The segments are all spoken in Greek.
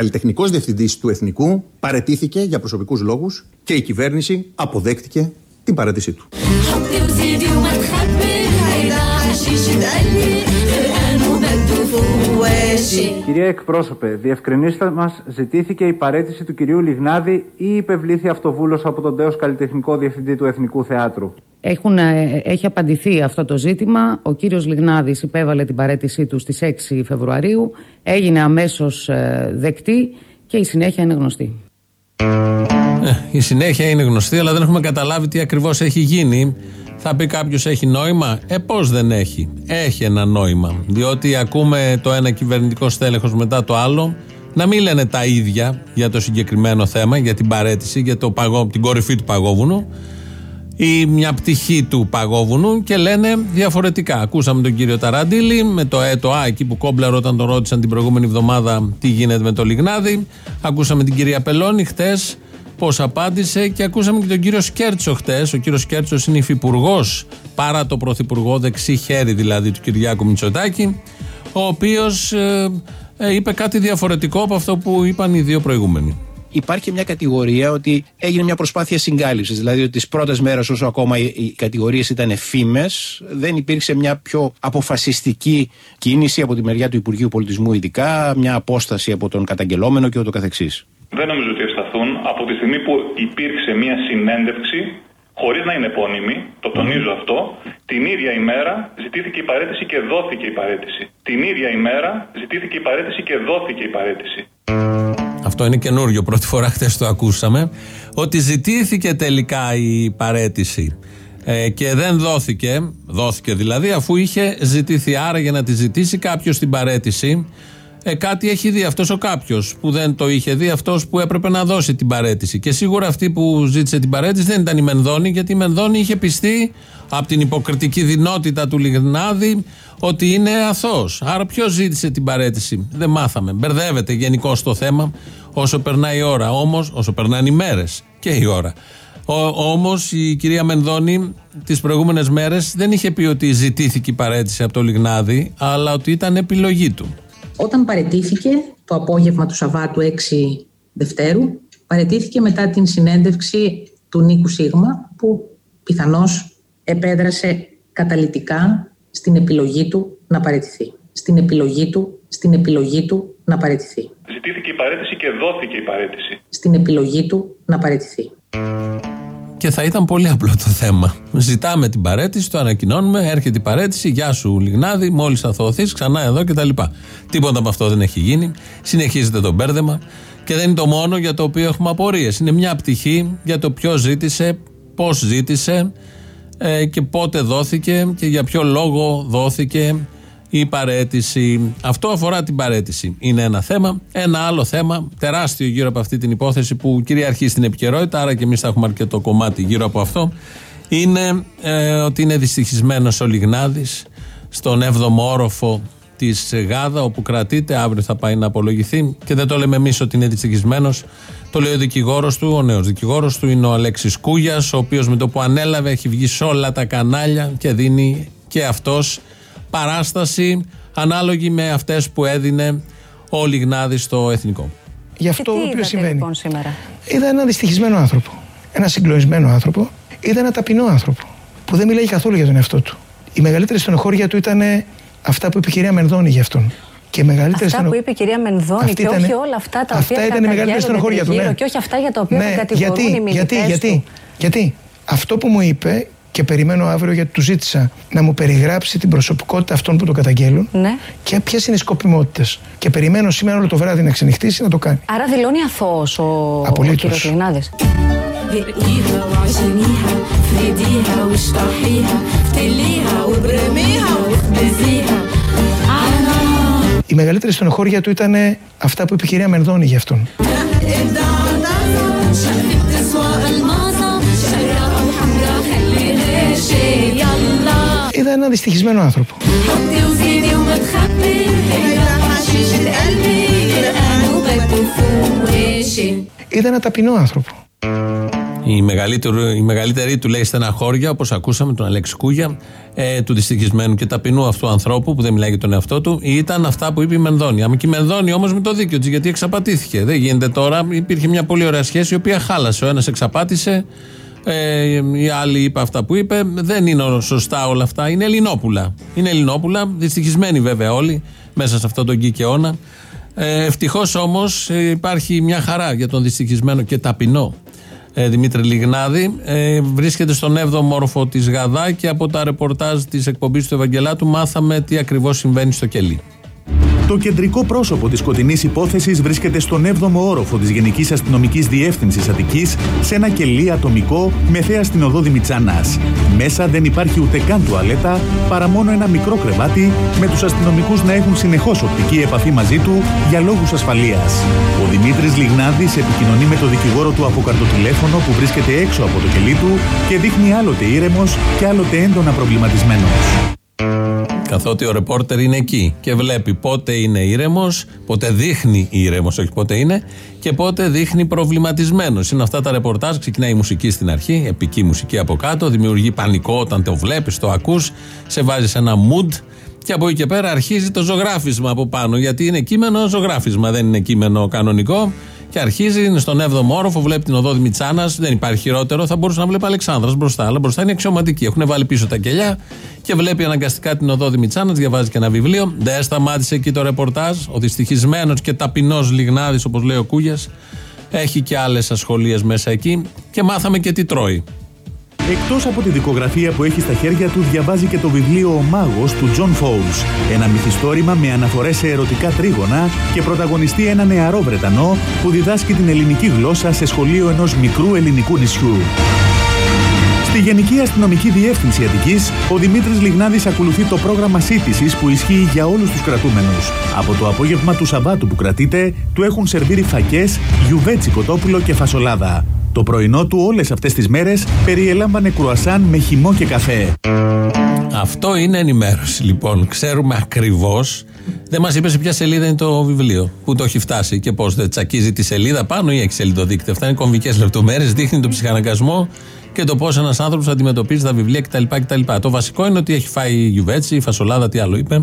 Ο, ε, ο ε, καλλιτεχνικός διευθυντής του Εθνικού παρετήθηκε για προσωπικούς λόγους και η κυβέρνηση αποδέχτηκε την παρέτησή του. Κυρία εκπρόσωπε, διευκρινίστε μας, ζητήθηκε η παρέτηση του κυρίου Λιγνάδη ή υπευλήθη αυτοβούλος από τον τέος καλλιτεχνικό διευθυντή του Εθνικού Θεάτρου; Έχουν, ε, έχει απαντηθεί αυτό το ζήτημα. Ο κύριος Λιγνάδης υπέβαλε την παρέτησή του στις 6 Φεβρουαρίου. Έγινε αμέσως ε, δεκτή και η συνέχεια είναι γνωστή. Ε, η συνέχεια είναι γνωστή, αλλά δεν έχουμε καταλάβει τι ακριβώς έχει γίνει. Θα πει κάποιος έχει νόημα; Ε, πώς δεν έχει; Έχει ένα νόημα. Διότι ακούμε το ένα κυβερνητικό στέλεχος μετά το άλλο να μην λένε τα ίδια για το συγκεκριμένο θέμα, για την παρέτηση, για το παγό, την κορυφή του παγόβουνου ή μια πτυχή του παγόβουνου και λένε διαφορετικά. Ακούσαμε τον κύριο Ταραντήλη με το έτο Α, εκεί που κόμπλαρ όταν τον ρώτησαν την προηγούμενη εβδομάδα τι γίνεται με το Λιγνάδι. Ακούσαμε την κυρία Πελώνη χτες πώς απάντησε και ακούσαμε και τον κύριο Σκέρτσο χτες. Ο κύριος Σκέρτσος είναι υφυπουργός παρά το πρωθυπουργό, δεξί χέρι δηλαδή του Κυριάκου Μητσοτάκη, ο οποίος ε, ε, είπε κάτι διαφορετικό από αυτό που είπαν οι δύο προηγούμενοι υπάρχει μια κατηγορία ότι έγινε μια προσπάθεια συγκάλυψης. Δηλαδή ότι τις πρώτες μέρες, όσο ακόμα οι κατηγορίες ήταν φήμες, δεν υπήρξε μια πιο αποφασιστική κίνηση από τη μεριά του Υπουργείου Πολιτισμού, ειδικά μια απόσταση από τον καταγγελόμενο και ούτω καθεξής. Δεν νομίζω ότι ευσταθούν από τη στιγμή που υπήρξε μια συνέντευξη χωρίς να είναι επώνυμη, το τονίζω αυτό, την ίδια ημέρα ζητήθηκε η παρέτηση και δόθηκε η παρέτηση. Την ίδια ημέρα ζητήθηκε η παρέτηση και δόθηκε η παρέτηση. Αυτό είναι καινούριο. Πρώτη φορά χθες το ακούσαμε. Ότι ζητήθηκε τελικά η παρέτηση. Ε, και δεν δόθηκε, δόθηκε δηλαδή, αφού είχε ζητηθεί. Άρα για να τη ζητήσει κάποιος την παρέτηση, ε, κάτι έχει δει αυτός ο κάποιος που δεν το είχε δει, αυτός που έπρεπε να δώσει την παρέτηση. Και σίγουρα αυτή που ζήτησε την παρέτηση δεν ήταν η Μενδώνη, γιατί η Μενδώνη είχε πιστεί από την υποκριτική δυνότητα του Λιγνάδη ότι είναι αθώος. Άρα ποιος ζήτησε την παρέτηση, δεν μάθαμε. Μπερδεύεται γενικώ το θέμα όσο περνάει η ώρα. Όμως, όσο περνάνε οι μέρες και η ώρα. Όμως η κυρία Μενδώνη τις προηγούμενες μέρες δεν είχε πει ότι ζητήθηκε η παρέτηση από το Λιγνάδη, αλλά ότι ήταν επιλογή του. Όταν παρετήθηκε το απόγευμα του Σαββάτου 6 Δευτέρου, παρετήθηκε μετά την συνέντευξη του Νίκου Σίγμα, που πιθανώς επέδρασε καταλητικά στην επιλογή του να παρετηθεί. Στην επιλογή του, στην επιλογή του να παρετηθεί. Ζητήθηκε η παρέτηση και δόθηκε η παρέτηση. Στην επιλογή του να παρετηθεί. Και θα ήταν πολύ απλό το θέμα. Ζητάμε την παρέτηση, το ανακοινώνουμε, έρχεται η παρέτηση, γεια σου Λιγνάδη, μόλις αθωωθεί, ξανά εδώ κτλ. Τίποτα από αυτό δεν έχει γίνει. Συνεχίζεται το μπέρδεμα. Και δεν είναι το μόνο για το οποίο έχουμε απορίες. Είναι μια πτυχή για το ποιος ζήτησε, πώς ζήτησε ε, και πότε δόθηκε και για ποιο λόγο δόθηκε η παρέτηση. Αυτό αφορά την παρέτηση. Είναι ένα θέμα. Ένα άλλο θέμα, τεράστιο γύρω από αυτή την υπόθεση που κυριαρχεί στην επικαιρότητα, άρα και εμείς θα έχουμε αρκετό κομμάτι γύρω από αυτό. Είναι ε, ότι είναι δυστυχισμένος ο Λιγνάδης στον 7ο όροφο της Γάδα, όπου κρατείται. Αύριο θα πάει να απολογηθεί. Και δεν το λέμε εμείς ότι είναι δυστυχισμένο. Το λέει ο δικηγόρος του, ο νέος δικηγόρος του είναι ο Αλέξης Κούγιας, ο οποίος με το που ανέλαβε έχει βγει σε όλα τα κανάλια και δίνει και αυτός παράσταση ανάλογη με αυτές που έδινε ο Λιγνάδης στο εθνικό. Γι' αυτό το οποίο συμβαίνει. Λοιπόν, σήμερα; Είδα έναν δυστυχισμένο άνθρωπο. Ένα συγκλονισμένο άνθρωπο. Είδα ένα ταπεινό άνθρωπο. Που δεν μιλάει καθόλου για τον εαυτό του. Η μεγαλύτερη στενοχώρια του ήταν αυτά που είπε η κυρία Μενδώνη για αυτόν. Και μεγαλύτερη αυτά που είπε η κυρία Μενδώνη Αυτή και ήταν... όχι όλα αυτά τα αυτά οποία ήταν η μεγαλύτερη στενοχώρια του. Ναι. Και όχι αυτά για τα οποία ναι. κατηγορούν γιατί, οι γιατί, γιατί, του. γιατί αυτό που μου είπε και περιμένω αύριο γιατί του ζήτησα να μου περιγράψει την προσωπικότητα αυτών που το καταγγέλουν ναι. και ποιες είναι οι σκοπιμότητες. Και περιμένω σήμερα όλο το βράδυ να ξενυχτήσει να το κάνει. Άρα δηλώνει αθώος ο, ο κύριος Λινάδη. Η μεγαλύτερη στενοχώρια του ήταν αυτά που είπε η κυρία Μενδώνη για αυτόν. Είδα έναν δυστυχισμένο άνθρωπο. Είδα ένα ταπεινό άνθρωπο. Η μεγαλύτερη, η μεγαλύτερη του λέει στεναχώρια, όπως ακούσαμε τον Αλέξη Κούγια, ε, του δυστυχισμένου και ταπεινού αυτού ανθρώπου που δεν μιλάει για τον εαυτό του, ήταν αυτά που είπε η Μενδώνη. Άμα και η Μενδώνη όμως με το δίκιο της, γιατί εξαπατήθηκε. Δεν γίνεται τώρα. Υπήρχε μια πολύ ωραία σχέση η οποία χάλασε. Ο ένας εξαπάτησε, ε, η άλλη είπε αυτά που είπε. Δεν είναι σωστά όλα αυτά. Είναι Ελληνόπουλα. Είναι Ελληνόπουλα, δυστυχισμένοι βέβαια όλοι μέσα σε αυτόν τον κικαιώνα. Ε, Ευτυχώς όμως υπάρχει μια χαρά για τον δυστυχισμένο και ταπεινό ε, Δημήτρη Λιγνάδη. Ε, βρίσκεται στον 7ο όροφο της Γαδά και από τα ρεπορτάζ της εκπομπής του Ευαγγελάτου μάθαμε τι ακριβώς συμβαίνει στο κελί. Το κεντρικό πρόσωπο της σκοτεινής υπόθεσης βρίσκεται στον 7ο όροφο της Γενικής Αστυνομικής Διεύθυνσης Αττικής, σε ένα κελί ατομικό με θέα στην οδό Δημητσάνας. Μέσα δεν υπάρχει ούτε καν τουαλέτα, παρά μόνο ένα μικρό κρεβάτι, με τους αστυνομικούς να έχουν συνεχώς οπτική επαφή μαζί του για λόγους ασφαλείας. Ο Δημήτρης Λιγνάδης επικοινωνεί με το δικηγόρο του από καρτοτηλέφωνο που βρίσκεται έξω από το κελί του και δείχνει άλλοτε ήρεμος και άλλοτε έντονα προβληματισμένος. Καθότι ο ρεπόρτερ είναι εκεί και βλέπει πότε είναι ήρεμος, πότε δείχνει ήρεμος, όχι πότε είναι, και πότε δείχνει προβληματισμένος. Είναι αυτά τα ρεπορτάζ. Ξεκινάει η μουσική στην αρχή, επική μουσική από κάτω, δημιουργεί πανικό όταν το βλέπεις, το ακούς, σε βάζει σε ένα mood και από εκεί και πέρα αρχίζει το ζωγράφισμα από πάνω. Γιατί είναι κείμενο ζωγράφισμα, δεν είναι κείμενο κανονικό. Και αρχίζει, είναι στον 7ο όροφο, βλέπει την οδό Δημητσάνα. Δεν υπάρχει χειρότερο. Θα μπορούσε να βλέπει Αλεξάνδρας μπροστά. Αλλά μπροστά είναι αξιωματική. Έχουν βάλει πίσω τα κελιά και βλέπει αναγκαστικά την οδό Δημητσάνα. Διαβάζει και ένα βιβλίο. Δεν σταμάτησε εκεί το ρεπορτάζ. Ο δυστυχισμένος και ταπεινός Λιγνάδης, όπως λέει ο Κούγιας, έχει και άλλες ασχολίες μέσα εκεί. Και μάθαμε και τι τρώει. Εκτός από τη δικογραφία που έχει στα χέρια του, διαβάζει και το βιβλίο Ο Μάγος του Τζον Φόουλς. Ένα μυθιστόρημα με αναφορές σε ερωτικά τρίγωνα και πρωταγωνιστή ένα νεαρό Βρετανό που διδάσκει την ελληνική γλώσσα σε σχολείο ενός μικρού ελληνικού νησιού. Στη Γενική Αστυνομική Διεύθυνση Αττικής, ο Δημήτρης Λιγνάδης ακολουθεί το πρόγραμμα σίτισης που ισχύει για όλους τους κρατούμενους. Από το απόγευμα του Σαββάτου που κρατείται, του έχουν σερβίρει φακές, γιουβέτσι κοτόπουλο και φασολάδα. Το πρωινό του όλες αυτές τις μέρες περιέλαμβανε κρουασάν με χυμό και καφέ. Αυτό είναι ενημέρωση λοιπόν. Ξέρουμε ακριβώς. Δεν μας είπες σε ποια σελίδα είναι το βιβλίο. Πού το έχει φτάσει και πώς δεν τσακίζει τη σελίδα πάνω ή έχει σελίδο Αυτά είναι κομβικές λεπτομέρειες. Δείχνει τον ψυχαναγκασμό και το πώς ένας άνθρωπος αντιμετωπίζει τα βιβλία κτλ, κτλ. Το βασικό είναι ότι έχει φάει γιουβέτσι, φασολάδα, τι άλλο είπε.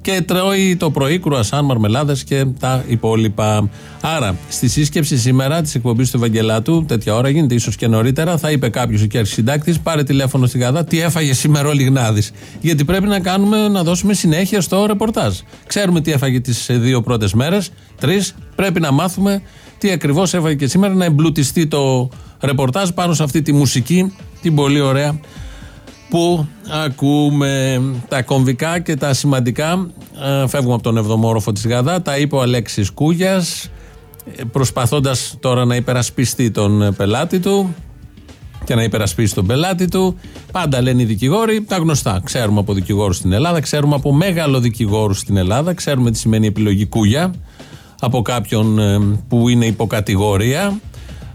Και τρώει το πρωί κρουασάν, μαρμελάδες και τα υπόλοιπα. Άρα, στη σύσκεψη σήμερα της εκπομπής του Ευαγγελάτου, τέτοια ώρα γίνεται, ίσως και νωρίτερα, θα είπε κάποιος εκεί αρχισυντάκτη, πάρε τηλέφωνο στην Γαδά, τι έφαγε σήμερα ο Λιγνάδης. Γιατί πρέπει να κάνουμε, να δώσουμε συνέχεια στο ρεπορτάζ. Ξέρουμε τι έφαγε τις δύο πρώτες μέρες, τρεις, πρέπει να μάθουμε τι ακριβώς έφαγε και σήμερα, να εμπλουτιστεί το ρεπορτάζ πάνω σε αυτή τη μουσική, την πολύ ωραία που ακούμε τα κομβικά και τα σημαντικά. Ε, φεύγουμε από τον 7ο όροφο της Γαδά, τα είπε ο Αλέξης Κούγιας, ε, προσπαθώντας τώρα να υπερασπιστεί τον πελάτη του και να υπερασπίσει τον πελάτη του. Πάντα λένε οι δικηγόροι τα γνωστά. Ξέρουμε από δικηγόρους στην Ελλάδα, ξέρουμε από μεγάλο δικηγόρου στην Ελλάδα, ξέρουμε τι σημαίνει επιλογή Κούγια από κάποιον ε, που είναι υποκατηγορία.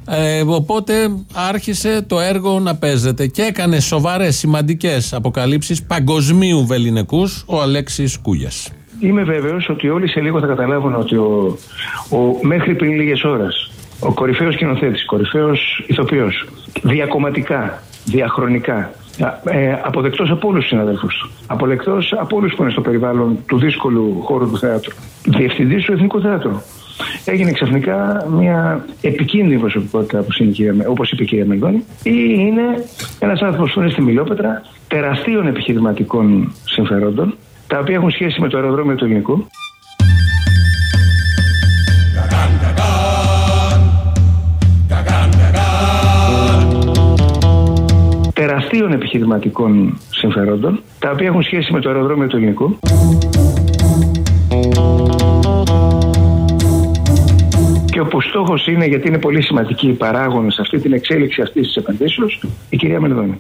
Ε, οπότε άρχισε το έργο να παίζεται και έκανε σοβαρές, σημαντικές αποκαλύψεις παγκοσμίου βεληνικούς ο Αλέξης Κούγιας. Είμαι βέβαιος ότι όλοι σε λίγο θα καταλάβουν ότι ο, ο μέχρι πριν λίγες ώρες ο κορυφαίος σκηνοθέτη, κορυφαίος ηθοποιός, διακομματικά, διαχρονικά, ε, αποδεκτός από όλους τους συναδέλφους του. Αποδεκτός από όλους που είναι στο περιβάλλον του δύσκολου χώρου του θεάτρου. Διευθυντής του Εθνικού Θεάτρου έγινε ξαφνικά μια επικίνδυνη προσωπικότητα όπως είπε η κυρία Μελδόνη ή είναι ένας άνθρωπος που είναι στη Μιλόπετρα τεραστίων επιχειρηματικών συμφερόντων τα οποία έχουν σχέση με το αεροδρόμιο του ελληνικού. τεραστίων επιχειρηματικών συμφερόντων τα οποία έχουν σχέση με το αεροδρόμιο του ελληνικού. Και όπου στόχος είναι, γιατί είναι πολύ σημαντική η παράγοντα σε αυτή την εξέλιξη αυτής της επενδύσεως, η κυρία Μελδόνη.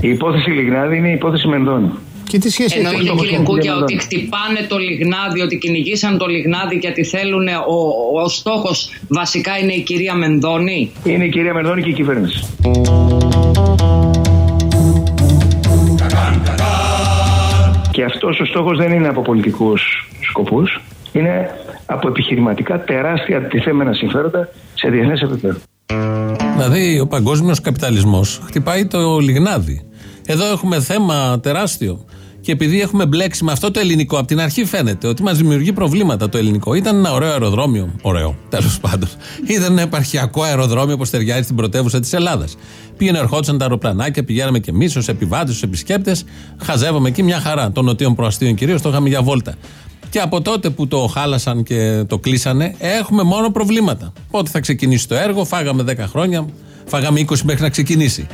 Η υπόθεση Λιγνάδη είναι η υπόθεση Μενδώνη. Και τι σχέση Εννοείται κύριε Κούκια ότι χτυπάνε το λιγνάδι, ότι κυνηγήσαν το λιγνάδι γιατί θέλουν ο, ο στόχος βασικά είναι η κυρία Μενδώνη; Είναι η κυρία Μενδώνη και η κυβέρνηση. Και αυτός ο στόχος δεν είναι από πολιτικούς σκοπούς είναι από επιχειρηματικά τεράστια αντιθέμενα συμφέροντα σε διεθνές επίπεδο. Δηλαδή ο παγκόσμιος καπιταλισμός χτυπάει το λιγνάδι. Εδώ έχουμε θέμα τεράστιο. Και επειδή έχουμε μπλέξει με αυτό το ελληνικό, από την αρχή φαίνεται ότι μας δημιουργεί προβλήματα το ελληνικό. Ήταν ένα ωραίο αεροδρόμιο. Ωραίο, τέλος πάντων. Ήταν ένα επαρχιακό αεροδρόμιο όπω ταιριάζει στην πρωτεύουσα της Ελλάδας. Πήγαινε, ερχόντουσαν τα αεροπλανάκια, πηγαίναμε και εμείς ως επιβάτες, ως επισκέπτες. Χαζεύαμε εκεί μια χαρά. Των νοτίων προαστίων κυρίως το είχαμε για βόλτα. Και από τότε που το χάλασαν και το κλείσανε, έχουμε μόνο προβλήματα. Πότε θα ξεκινήσει το έργο, φάγαμε 10 χρόνια, φάγαμε 20 μέχρι να ξεκινήσει.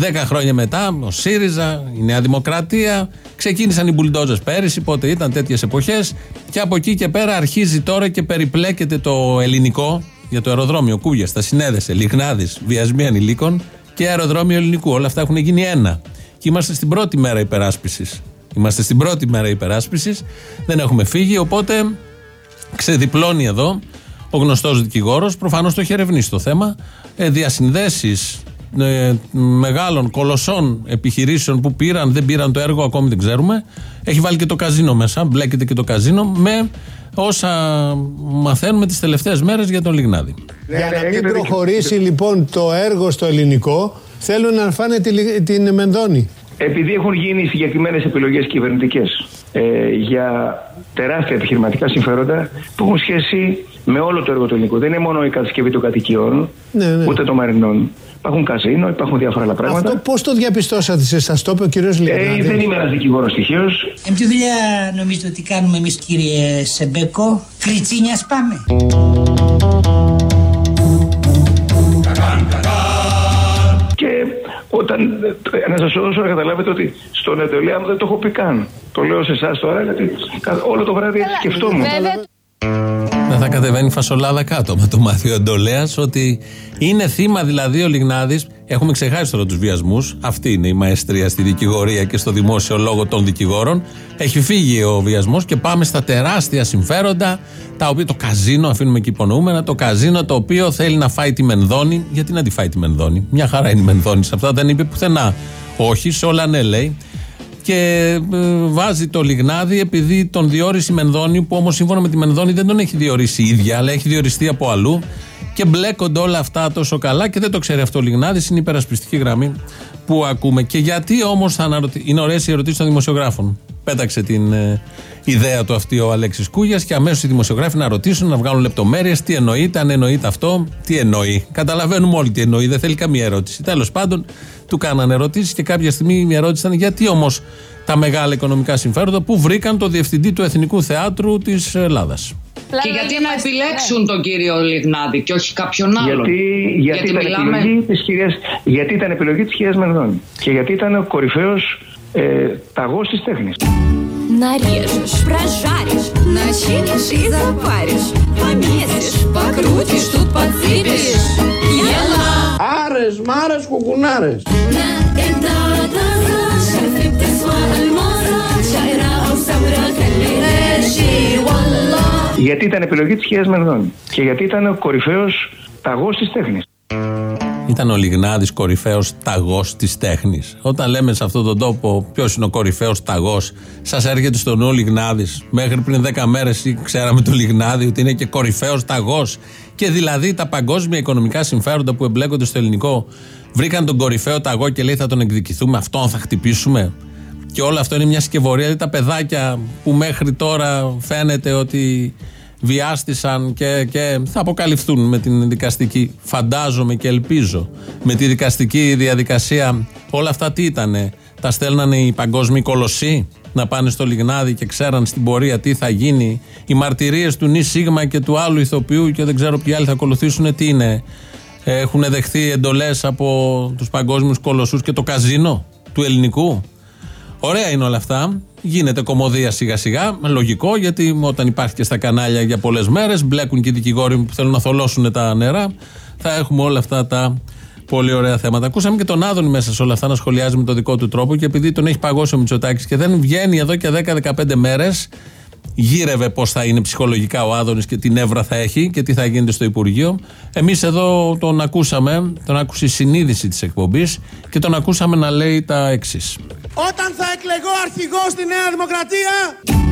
10 χρόνια μετά, ο ΣΥΡΙΖΑ, η Νέα Δημοκρατία, ξεκίνησαν οι μπουλντόζες πέρυσι, πότε ήταν τέτοιες εποχές. Και από εκεί και πέρα αρχίζει τώρα και περιπλέκεται το ελληνικό για το αεροδρόμιο Κούγιας. Τα συνέδεσε Λιγνάδης, βιασμοί ανηλίκων και αεροδρόμιο ελληνικού. Όλα αυτά έχουν γίνει ένα. Και είμαστε στην πρώτη μέρα υπεράσπισης. Είμαστε στην πρώτη μέρα υπεράσπισης. Δεν έχουμε φύγει, οπότε ξεδιπλώνει εδώ ο γνωστός δικηγόρος. Προφανώς το έχει ερευνήσει το θέμα. Ε, Διασυνδέσεις ε, μεγάλων κολοσσών επιχειρήσεων που πήραν, δεν πήραν το έργο, ακόμη δεν ξέρουμε. Έχει βάλει και το καζίνο μέσα, μπλέκεται και το καζίνο με όσα μαθαίνουμε τις τελευταίες μέρες για τον Λιγνάδη. Για να μην προχωρήσει λοιπόν το έργο στο ελληνικό, θέλουν να φάνε την Μενδόνη. Επειδή έχουν γίνει συγκεκριμένες επιλογές κυβερνητικές ε, για τεράστια επιχειρηματικά συμφέροντα που έχουν σχέση με όλο το έργο του ελληνικού. Δεν είναι μόνο η κατασκευή των κατοικιών, ναι, ναι. ούτε των μαρινών. Υπάρχουν καζίνο, υπάρχουν διάφορα άλλα πράγματα. Αυτό πώς το διαπιστώσατε, σας το είπε ο κύριος Λιανάδη; Ε, δεν είμαι ένας δικηγόρος στοιχείος. Ε, ποια δουλειά νομίζετε ότι κάνουμε εμείς, κύριε Σεμπέκο, Κριτσίνια πάμε. Όταν. Να σας δώσω να καταλάβετε ότι στον Εντελέα δεν το έχω πει καν. Το λέω σε εσάς τώρα γιατί όλο το βράδυ σκεφτόμουν. Δεν θα κατεβαίνει φασολάδα κάτω με το μάθει ο Αντολέα ότι είναι θύμα δηλαδή ο Λιγνάδης. Έχουμε ξεχάσει τώρα τους βιασμούς. Αυτή είναι η μαεστρία στη δικηγορία και στο δημόσιο λόγο των δικηγόρων. Έχει φύγει ο βιασμός και πάμε στα τεράστια συμφέροντα. Τα οποία το καζίνο, αφήνουμε εκεί υπονοούμενα, το καζίνο το οποίο θέλει να φάει τη Μενδόνη. Γιατί να τη φάει τη Μενδόνη. Μια χαρά είναι η Μενδόνη σε αυτά, δεν είπε πουθενά. Όχι, σε όλα ναι λέει και ε, βάζει το λιγνάδι επειδή τον διόρισε η Μενδώνη, που όμως σύμφωνα με τη Μενδώνη δεν τον έχει διορίσει η ίδια, αλλά έχει διοριστεί από αλλού. Και μπλέκονται όλα αυτά τόσο καλά και δεν το ξέρει αυτό ο Λιγνάδης, είναι η υπερασπιστική γραμμή που ακούμε. Και γιατί όμως θα αναρωθεί, είναι ωραίες οι ερωτήσεις των δημοσιογράφων. Πέταξε την ε, ιδέα του αυτή ο Αλέξης Κούγιας και αμέσως οι δημοσιογράφοι να ρωτήσουν, να βγάλουν λεπτομέρειες, τι εννοείται, αν εννοείται αυτό, τι εννοεί. Καταλαβαίνουμε όλοι τι εννοεί, δεν θέλει καμία ερώτηση. Τέλος πάντων, του κάνανε ερωτήσεις και κάποια στιγμή η ερώτηση ήταν γιατί όμως τα μεγάλα οικονομικά συμφέροντα που βρήκαν το διευθυντή του Εθνικού Θεάτρου της Ελλάδας. Και γιατί να επιλέξουν τον κύριο Λιγνάδη και όχι κάποιον άλλον. Γιατί, γιατί, γιατί, ήταν, μιλάμε... επιλογή της κυρίας, γιατί ήταν επιλογή της κυρίας Μερδόνη. Και γιατί ήταν ο κορυφαίος ε, ταγός της τέχνης. Нарежешь, прожаришь, начинишь и запаришь Помесишь, покрутишь, тут подсыпешь Ела! Άρες, μάρες, κουκουνάρες γιατί ήταν επιλογή της κυρίας Μερδόνη και γιατί ήταν ο κορυφαίος ταγός της τέχνης. Ήταν ο Λιγνάδης κορυφαίος ταγός της τέχνης. Όταν λέμε σε αυτόν τον τόπο ποιος είναι ο κορυφαίος ταγός, σας έρχεται στο νου ο Λιγνάδης. Μέχρι πριν 10 μέρες ξέραμε το Λιγνάδη ότι είναι και κορυφαίος ταγός. Και δηλαδή τα παγκόσμια οικονομικά συμφέροντα που εμπλέκονται στο ελληνικό βρήκαν τον κορυφαίο ταγό και λέει θα τον εκδικηθούμε, αυτόν θα χτυπήσουμε. Και όλο αυτό είναι μια σκευωρία. Δηλαδή τα παιδάκια που μέχρι τώρα φαίνεται ότι βιάστησαν και, και θα αποκαλυφθούν με την δικαστική, φαντάζομαι και ελπίζω, με τη δικαστική διαδικασία. Όλα αυτά τι ήτανε, τα στέλνανε οι παγκόσμιοι κολοσσοί να πάνε στο Λιγνάδι και ξέραν στην πορεία τι θα γίνει. Οι μαρτυρίες του Νι Σίγμα και του άλλου ηθοποιού και δεν ξέρω ποιοι άλλοι θα ακολουθήσουν τι είναι. Έχουν δεχθεί εντολές από τους παγκόσμιους κολοσσούς και το καζίνο του ελληνικού. Ωραία είναι όλα αυτά. Γίνεται κομμωδία σιγά σιγά. Λογικό γιατί όταν υπάρχει και στα κανάλια για πολλές μέρες, μπλέκουν και οι δικηγόροι που θέλουν να θολώσουν τα νερά. Θα έχουμε όλα αυτά τα πολύ ωραία θέματα. Ακούσαμε και τον Άδωνη μέσα σε όλα αυτά να σχολιάζει με τον δικό του τρόπο και επειδή τον έχει παγώσει ο Μητσοτάκης και δεν βγαίνει εδώ και 10-15 μέρες, γύρευε πώς θα είναι ψυχολογικά ο Άδωνης και τι νεύρα θα έχει και τι θα γίνεται στο Υπουργείο. Εμείς εδώ τον ακούσαμε, τον άκουσε η συνείδηση της εκπομπής και τον ακούσαμε να λέει τα εξής. Όταν θα εκλεγώ αρχηγός στη Νέα Δημοκρατία,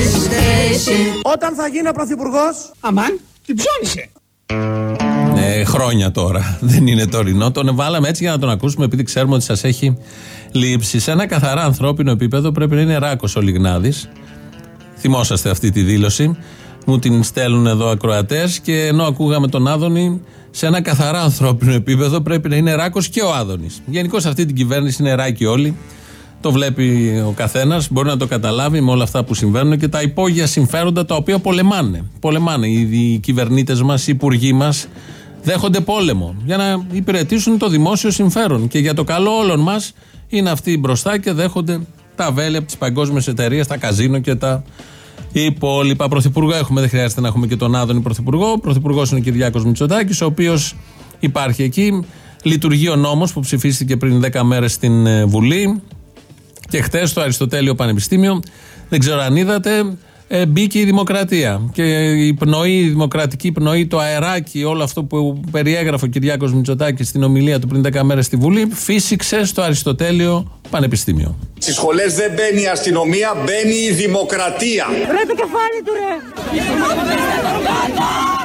Όταν θα γίνω πρωθυπουργός Αμάν, την ψώνισε. Ε, χρόνια τώρα. Δεν είναι τωρινό. Τον βάλαμε έτσι για να τον ακούσουμε, επειδή ξέρουμε ότι σας έχει λείψει. Σε ένα καθαρά ανθρώπινο επίπεδο πρέπει να είναι ράκος ο Λιγνάδης. Θυμόσαστε αυτή τη δήλωση. Μου την στέλνουν εδώ ακροατές και ενώ ακούγαμε τον Άδωνη, σε ένα καθαρά ανθρώπινο επίπεδο πρέπει να είναι ράκος και ο Άδωνης. Γενικώς αυτή την κυβέρνηση είναι ράκοι όλοι. Το βλέπει ο καθένας, μπορεί να το καταλάβει με όλα αυτά που συμβαίνουν και τα υπόγεια συμφέροντα τα οποία πολεμάνε. Πολεμάνε. Οι, οι κυβερνήτες μας, οι υπουργοί μας δέχονται πόλεμο για να υπηρετήσουν το δημόσιο συμφέρον. Και για το καλό όλων μας είναι αυτοί μπροστά και δέχονται τα βέλη από τις παγκόσμιες εταιρείες, τα καζίνο και τα υπόλοιπα. Πρωθυπουργό έχουμε, δεν χρειάζεται να έχουμε και τον Άδωνη Πρωθυπουργό. Πρωθυπουργός είναι ο Κυριάκος Μητσοτάκης, ο οποίος υπάρχει εκεί. Λειτουργεί ο νόμος που ψηφίστηκε πριν 10 μέρες στην ε, Βουλή. Και χτε στο Αριστοτέλειο Πανεπιστήμιο, δεν ξέρω αν είδατε, ε, μπήκε η δημοκρατία. Και η πνοή, η δημοκρατική πνοή, το αεράκι, όλο αυτό που περιέγραφε ο Κυριάκος Μητσοτάκης στην ομιλία του πριν 10 μέρες στη Βουλή, φύσηξε στο Αριστοτέλειο Πανεπιστήμιο. Στις σχολές δεν μπαίνει η αστυνομία, μπαίνει η δημοκρατία. Ρε το κεφάλι του ρε.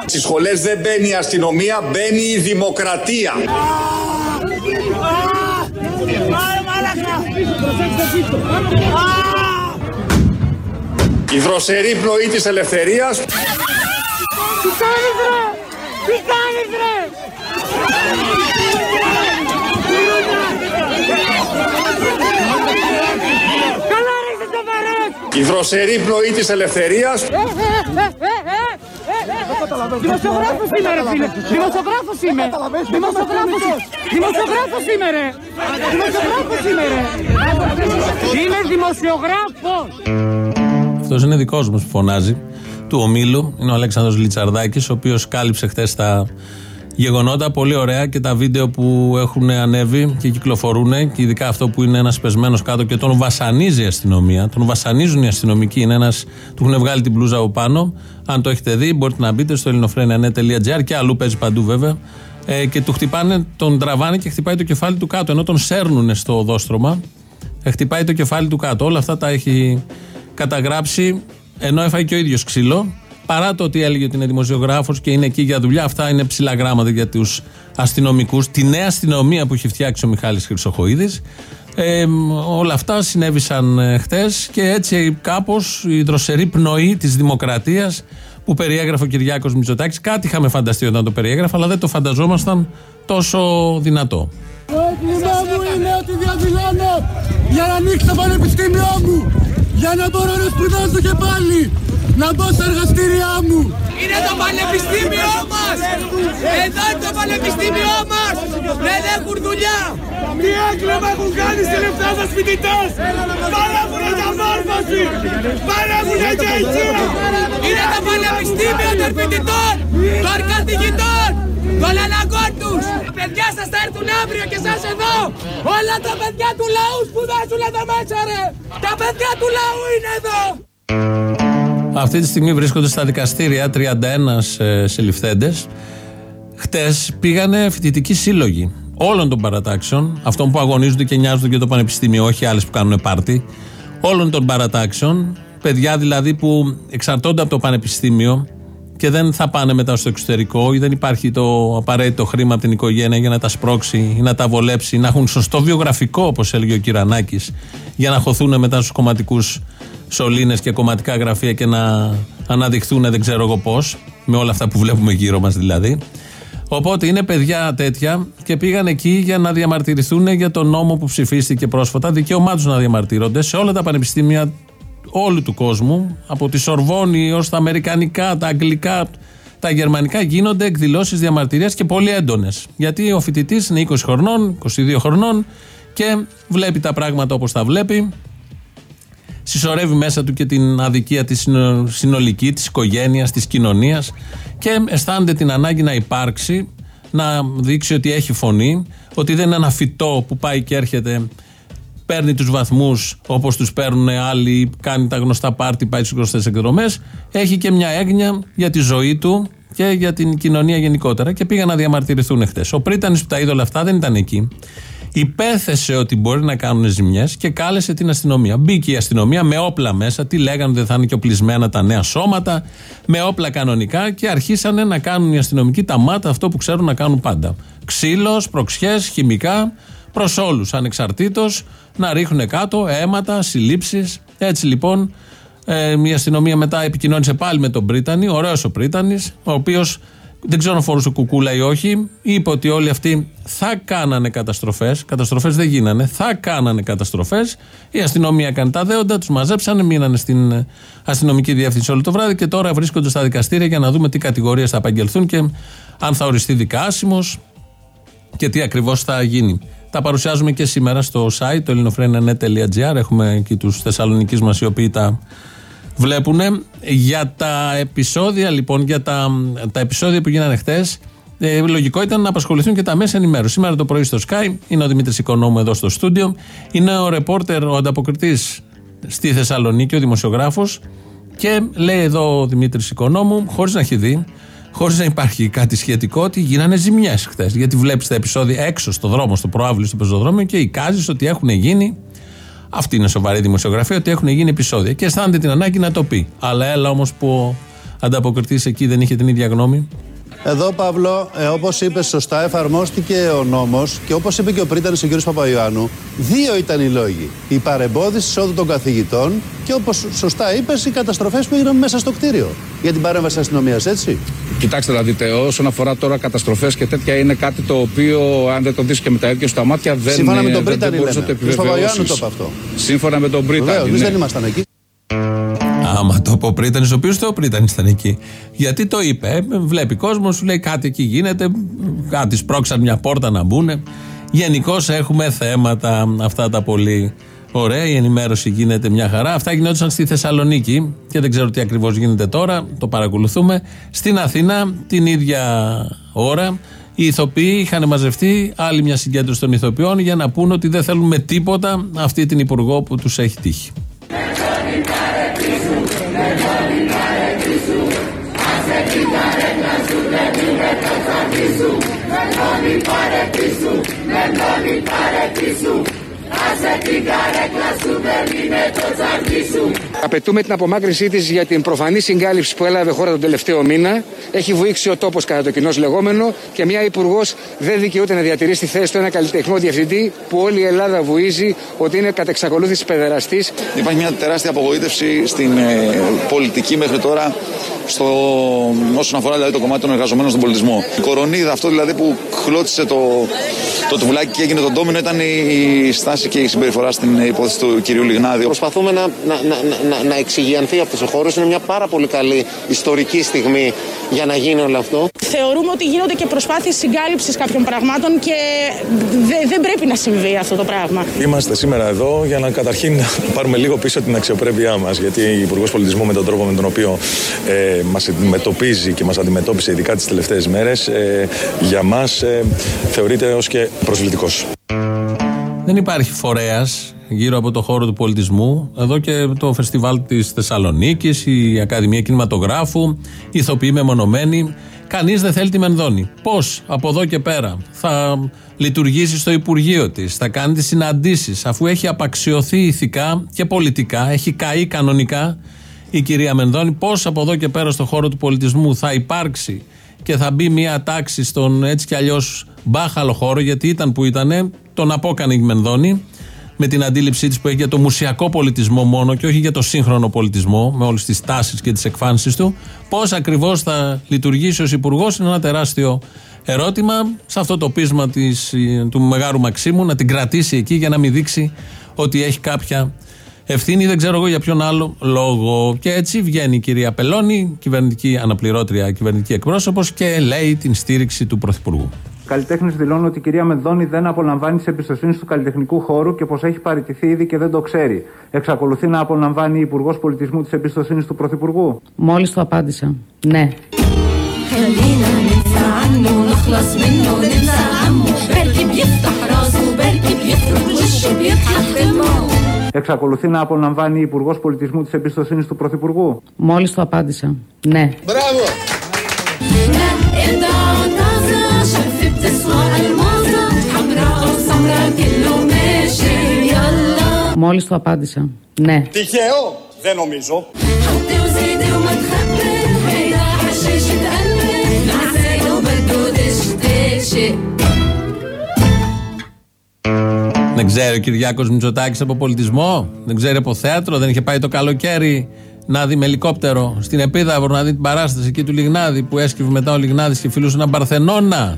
Στις σχολές δεν μπαίνει η αστυνομία, μπαίνει η δημοκρατία. Πάρε μάλακα. Προσέξτε πίσω. Η δροσερή πνοή της ελευθερίας Τι κάνεις ρε. Τι κάνεις ρε. Καλά ρε είσαι σοβαρός. Η δροσερή πνοή της ελευθερίας Δημοσιογράφος είμαι ρε φίλε. Δημοσιογράφος είμαι. Δημοσιογράφος. Δημοσιογράφος είμαι ρε. Δημοσιογράφος είμαι ρε. Είμαι δημοσιογράφος. Αυτός είναι δικός μας που φωνάζει του ομίλου. Είναι ο Αλέξανδρος Λιτσαρδάκης, ο οποίος κάλυψε χθες τα γεγονότα. Πολύ ωραία και τα βίντεο που έχουν ανέβει και κυκλοφορούν. Και ειδικά αυτό που είναι ένας πεσμένος κάτω και τον βασανίζει η αστυνομία. Τον βασανίζουν οι αστυνομικοί. Είναι ένας, του έχουν βγάλει την μπλούζα από πάνω. Αν το έχετε δει, μπορείτε να μπείτε στο ελληνοφρένια.net.gr και αλλού παίζει παντού βέβαια. Ε, και του χτυπάνε, τον τραβάνε και χτυπάει το κεφάλι του κάτω. Ενώ τον σέρνουν στο οδόστρωμα, ε, χτυπάει το κεφάλι του κάτω. Όλα αυτά τα έχει καταγράψει ενώ έφαγε και ο ίδιος ξύλο. Παρά το ότι έλεγε ότι είναι δημοσιογράφος και είναι εκεί για δουλειά, αυτά είναι ψηλά γράμματα για τους αστυνομικούς. Τη νέα αστυνομία που έχει φτιάξει ο Μιχάλης Χρυσοχοίδης. Ε, όλα αυτά συνέβησαν ε, χτες και έτσι κάπως η δροσερή πνοή της δημοκρατίας που περιέγραφε ο Κυριάκος Μητσοτάκης κάτι είχαμε φανταστεί όταν το περιέγραφε αλλά δεν το φανταζόμασταν τόσο δυνατό. Το αίτημά μου είναι ότι διαδηλώνω για να ανοίξει το πανεπιστήμιό μου. Για να μπορώ να σπουδάσω και πάλι. Να μπω στα εργαστήριά μου. Είναι το πανεπιστήμιό μας! Εδώ είναι το πανεπιστήμιό μας! Δεν έχουν δουλειά! Τι έγκλημα έχουν κάνει στη λεφτά σας φοιτητές. Παρέχουνε για μόρφωση. Παρέχουνε για υγεία. Είναι το πανεπιστήμιο των φοιτητών! Των καθηγητών! Των αναγκών τους! Παιδιά σας θα έρθουν αύριο και σας εδώ! Όλα τα παιδιά του λαού σπουδάζουν εδώ μέσα ρε! Τα παιδιά του λαού είναι εδώ! Αυτή τη στιγμή βρίσκονται στα δικαστήρια 31 ε, συλληφθέντες. Χτες πήγανε φοιτητικοί σύλλογοι όλων των παρατάξεων, αυτών που αγωνίζονται και νοιάζονται για το πανεπιστήμιο, όχι άλλες που κάνουν πάρτι, όλων των παρατάξεων, παιδιά δηλαδή που εξαρτώνται από το πανεπιστήμιο και δεν θα πάνε μετά στο εξωτερικό ή δεν υπάρχει το απαραίτητο χρήμα από την οικογένεια για να τα σπρώξει ή να τα βολέψει, ή να έχουν σωστό βιογραφικό, όπως έλεγε ο Κυρανάκης, για να χωθούν μετά στους κομματικούς σωλήνες και κομματικά γραφεία και να αναδειχθούν δεν ξέρω εγώ πώς, με όλα αυτά που βλέπουμε γύρω μας δηλαδή. Οπότε είναι παιδιά τέτοια και πήγαν εκεί για να διαμαρτυρηθούν για τον νόμο που ψηφίστηκε πρόσφατα. Δικαίωμά τους να διαμαρτύρονται σε όλα τα πανεπιστήμια όλου του κόσμου, από τη Σορβόνη ως τα Αμερικανικά, τα Αγγλικά, τα Γερμανικά, γίνονται εκδηλώσεις διαμαρτυρίας και πολύ έντονες. Γιατί ο φοιτητής είναι 20 χρονών, 22 χρονών και βλέπει τα πράγματα όπως τα βλέπει. Συσσωρεύει μέσα του και την αδικία της συνολική, της οικογένειας, της κοινωνίας και αισθάνεται την ανάγκη να υπάρξει, να δείξει ότι έχει φωνή, ότι δεν είναι ένα φυτό που πάει και έρχεται παίρνει τους βαθμούς όπως τους παίρνουν άλλοι, κάνει τα γνωστά πάρτι, πάει στις γνωστές εκδρομές. Έχει και μια έγνοια για τη ζωή του και για την κοινωνία γενικότερα. Και πήγαν να διαμαρτυρηθούν χτες. Ο Πρίτανης που τα είδε όλα αυτά δεν ήταν εκεί. Υπέθεσε ότι μπορεί να κάνουν ζημιές και κάλεσε την αστυνομία. Μπήκε η αστυνομία με όπλα μέσα. Τι λέγανε, δεν θα είναι και οπλισμένα τα νέα σώματα. Με όπλα κανονικά και αρχίσανε να κάνουν οι αστυνομικοί τα μάτα αυτό που ξέρουν να κάνουν πάντα. Ξύλος, προξιές, χημικά προς όλους, ανεξαρτήτως, να ρίχνουν κάτω αίματα, συλλήψεις. Έτσι λοιπόν ε, η αστυνομία μετά επικοινώνησε πάλι με τον Πρίτανη, ωραίος ο Πρίτανης, ο οποίος δεν ξέρω αν φορούσε κουκούλα ή όχι, είπε ότι όλοι αυτοί θα κάνανε καταστροφές. Καταστροφές δεν γίνανε, θα κάνανε καταστροφές. Η αστυνομία έκανε τα δέοντα, τους μαζέψανε, μείνανε στην αστυνομική διεύθυνση όλο το βράδυ και τώρα βρίσκονται στα δικαστήρια για να δούμε τι κατηγορίες θα απαγγελθούν και αν θα οριστεί δικάσιμος και τι ακριβώς θα γίνει. Τα παρουσιάζουμε και σήμερα στο site, το ελληνοφρένα.net.gr. Έχουμε εκεί τους Θεσσαλονίκης μας οι οποίοι τα βλέπουν. Για τα επεισόδια, λοιπόν, για τα, τα επεισόδια που γίνανε χτες, ε, λογικό ήταν να απασχοληθούν και τα μέσα ενημέρωσης. Σήμερα το πρωί στο Sky είναι ο Δημήτρης Οικονόμου εδώ στο στούντιο. Είναι ο ρεπόρτερ, ο ανταποκριτής στη Θεσσαλονίκη, ο δημοσιογράφος. Και λέει εδώ ο Δημήτρης Οικονόμου, χωρίς να έχει δει, χωρίς να υπάρχει κάτι σχετικό, ότι γίνανε ζημιές χθε. Γιατί βλέπεις τα επεισόδια έξω στο δρόμο, στο προάβλιο, στο πεζοδρόμιο και εικάζει ότι έχουν γίνει. Αυτή είναι σοβαρή δημοσιογραφία, ότι έχουν γίνει επεισόδια. Και αισθάνεται την ανάγκη να το πει. Αλλά έλα όμως που ο ανταποκριτής εκεί δεν είχε την ίδια γνώμη. Εδώ, Παύλο, ε, όπως είπες σωστά, εφαρμόστηκε ο νόμος και όπως είπε και ο πρίτανης ο κ. Παπαϊωάννου, δύο ήταν οι λόγοι. Η παρεμπόδιση εισόδου των καθηγητών και όπως σωστά είπες, οι καταστροφές που έγιναν μέσα στο κτίριο. Για την παρέμβαση αστυνομίας, έτσι. Κοιτάξτε να δείτε, όσον αφορά τώρα καταστροφές και τέτοια, είναι κάτι το οποίο, αν δεν το δεις και με τα ίδια σου τα μάτια, δεν Σύμφωνα με τον δεν Πρίτανη, μπορείς να λέμε. το Ο κ. Παπαϊωάννου το επιβεβαιώσεις. είπε αυτό. Σύμφωνα με τον Βεβαίως, Πρίτανη. εμεί ναι. δεν ήμασταν εκεί. Άμα το είπε ο Πρίτανης, ο οποίος το Πρίτανης ήταν εκεί. Γιατί το είπε, ε, βλέπει κόσμος, σου λέει κάτι εκεί γίνεται, κάτι σπρώξαν μια πόρτα να μπουν. Γενικώ έχουμε θέματα αυτά τα πολύ ωραία. Η ενημέρωση γίνεται μια χαρά. Αυτά γινόντουσαν στη Θεσσαλονίκη και δεν ξέρω τι ακριβώς γίνεται τώρα. Το παρακολουθούμε. Στην Αθήνα την ίδια ώρα. Οι ηθοποιοί είχαν μαζευτεί άλλη μια συγκέντρωση των ηθοποιών για να πούν ότι δεν θέλουν με τίποτα αυτή την υπουργό που τους έχει τύχει. Απαιτούμε την απομάκρυνσή της για την προφανή συγκάλυψη που έλαβε χώρα τον τελευταίο μήνα. Έχει βουήξει ο τόπος κατά το κοινός λεγόμενο και μια υπουργός δεν δικαιούται να διατηρήσει τη θέση του ένα καλλιτεχνικό διευθυντή που όλη η Ελλάδα βουίζει ότι είναι κατ' εξακολούθηση παιδεραστής. Υπάρχει μια τεράστια απογοήτευση στην ε, πολιτική μέχρι τώρα στο, όσον αφορά δηλαδή, το κομμάτι των εργαζομένων στον πολιτισμό. Η κορονίδα, αυτό δηλαδή που χλώτισε το, το τουβλάκι και έγινε τον ντόμινο, ήταν η, η στάση και η συμπεριφορά στην υπόθεση του κυρίου Λιγνάδη. Προσπαθούμε να, να, να, να, να εξηγιανθεί αυτός ο χώρος. Είναι μια πάρα πολύ καλή ιστορική στιγμή για να γίνει όλο αυτό. Θεωρούμε ότι γίνονται και προσπάθειες συγκάλυψης κάποιων πραγμάτων και δε- δεν πρέπει να συμβεί αυτό το πράγμα. Είμαστε σήμερα εδώ για να καταρχήν πάρουμε λίγο πίσω την αξιοπρέπειά μας. Γιατί η Υπουργός Πολιτισμού, με τον τρόπο με τον οποίο ε, μας αντιμετωπίζει και μας αντιμετώπισε ειδικά τις τελευταίες μέρες, ε, για μας ε, θεωρείται ως και προσβλητικός. Δεν υπάρχει φορέας γύρω από το χώρο του πολιτισμού. Εδώ και το φεστιβάλ της Θεσσαλονίκης, η Ακαδημία Κινηματογράφου, οι ηθοποιοί μεμονωμένοι. Κανείς δεν θέλει τη Μενδώνη. Πώς από εδώ και πέρα θα λειτουργήσει στο Υπουργείο της, θα κάνει τις συναντήσεις, αφού έχει απαξιωθεί ηθικά και πολιτικά, έχει καεί κανονικά η κυρία Μενδώνη, πώς από εδώ και πέρα στο χώρο του πολιτισμού θα υπάρξει και θα μπει μια τάξη στον έτσι κι αλλιώς μπάχαλο χώρο, γιατί ήταν που ήταν, τον απόκανε η Μενδώνη, με την αντίληψή της που έχει για το μουσιακό πολιτισμό μόνο και όχι για το σύγχρονο πολιτισμό, με όλες τις τάσεις και τις εκφάνσεις του. Πώς ακριβώς θα λειτουργήσει ως υπουργός είναι ένα τεράστιο ερώτημα. Σε αυτό το πείσμα της, του Μεγάλου Μαξίμου να την κρατήσει εκεί για να μην δείξει ότι έχει κάποια ευθύνη, δεν ξέρω εγώ για ποιον άλλο λόγο. Και έτσι βγαίνει η κυρία Πελώνη, κυβερνητική αναπληρώτρια, κυβερνητική εκπρόσωπος και λέει την στήριξη του Πρωθυπουργού. Καλλιτέχνες δηλώνουν ότι η κυρία Μενδώνη δεν απολαμβάνει της εμπιστοσύνης του καλλιτεχνικού χώρου και πως έχει παραιτηθεί ήδη και δεν το ξέρει. Εξακολουθεί να απολαμβάνει η Υπουργός Πολιτισμού της εμπιστοσύνης του Πρωθυπουργού; Μόλις το απάντησα. Ναι. Εξακολουθεί να απολαμβάνει Υπουργός Πολιτισμού της εμπιστοσύνης του Πρωθυπουργού; Μόλις το απάντησα. Ναι. Μπράβο! Μόλις το απάντησα. Ναι. Τυχαίο, δεν νομίζω. Δεν ξέρει ο Κυριάκος Μητσοτάκης από πολιτισμό, δεν ξέρει από θέατρο, δεν είχε πάει το καλοκαίρι να δει με ελικόπτερο στην Επίδαυρο να δει την παράσταση εκεί του Λιγνάδη που έσκυβε μετά ο Λιγνάδης και φιλούσε έναν Παρθενώνα.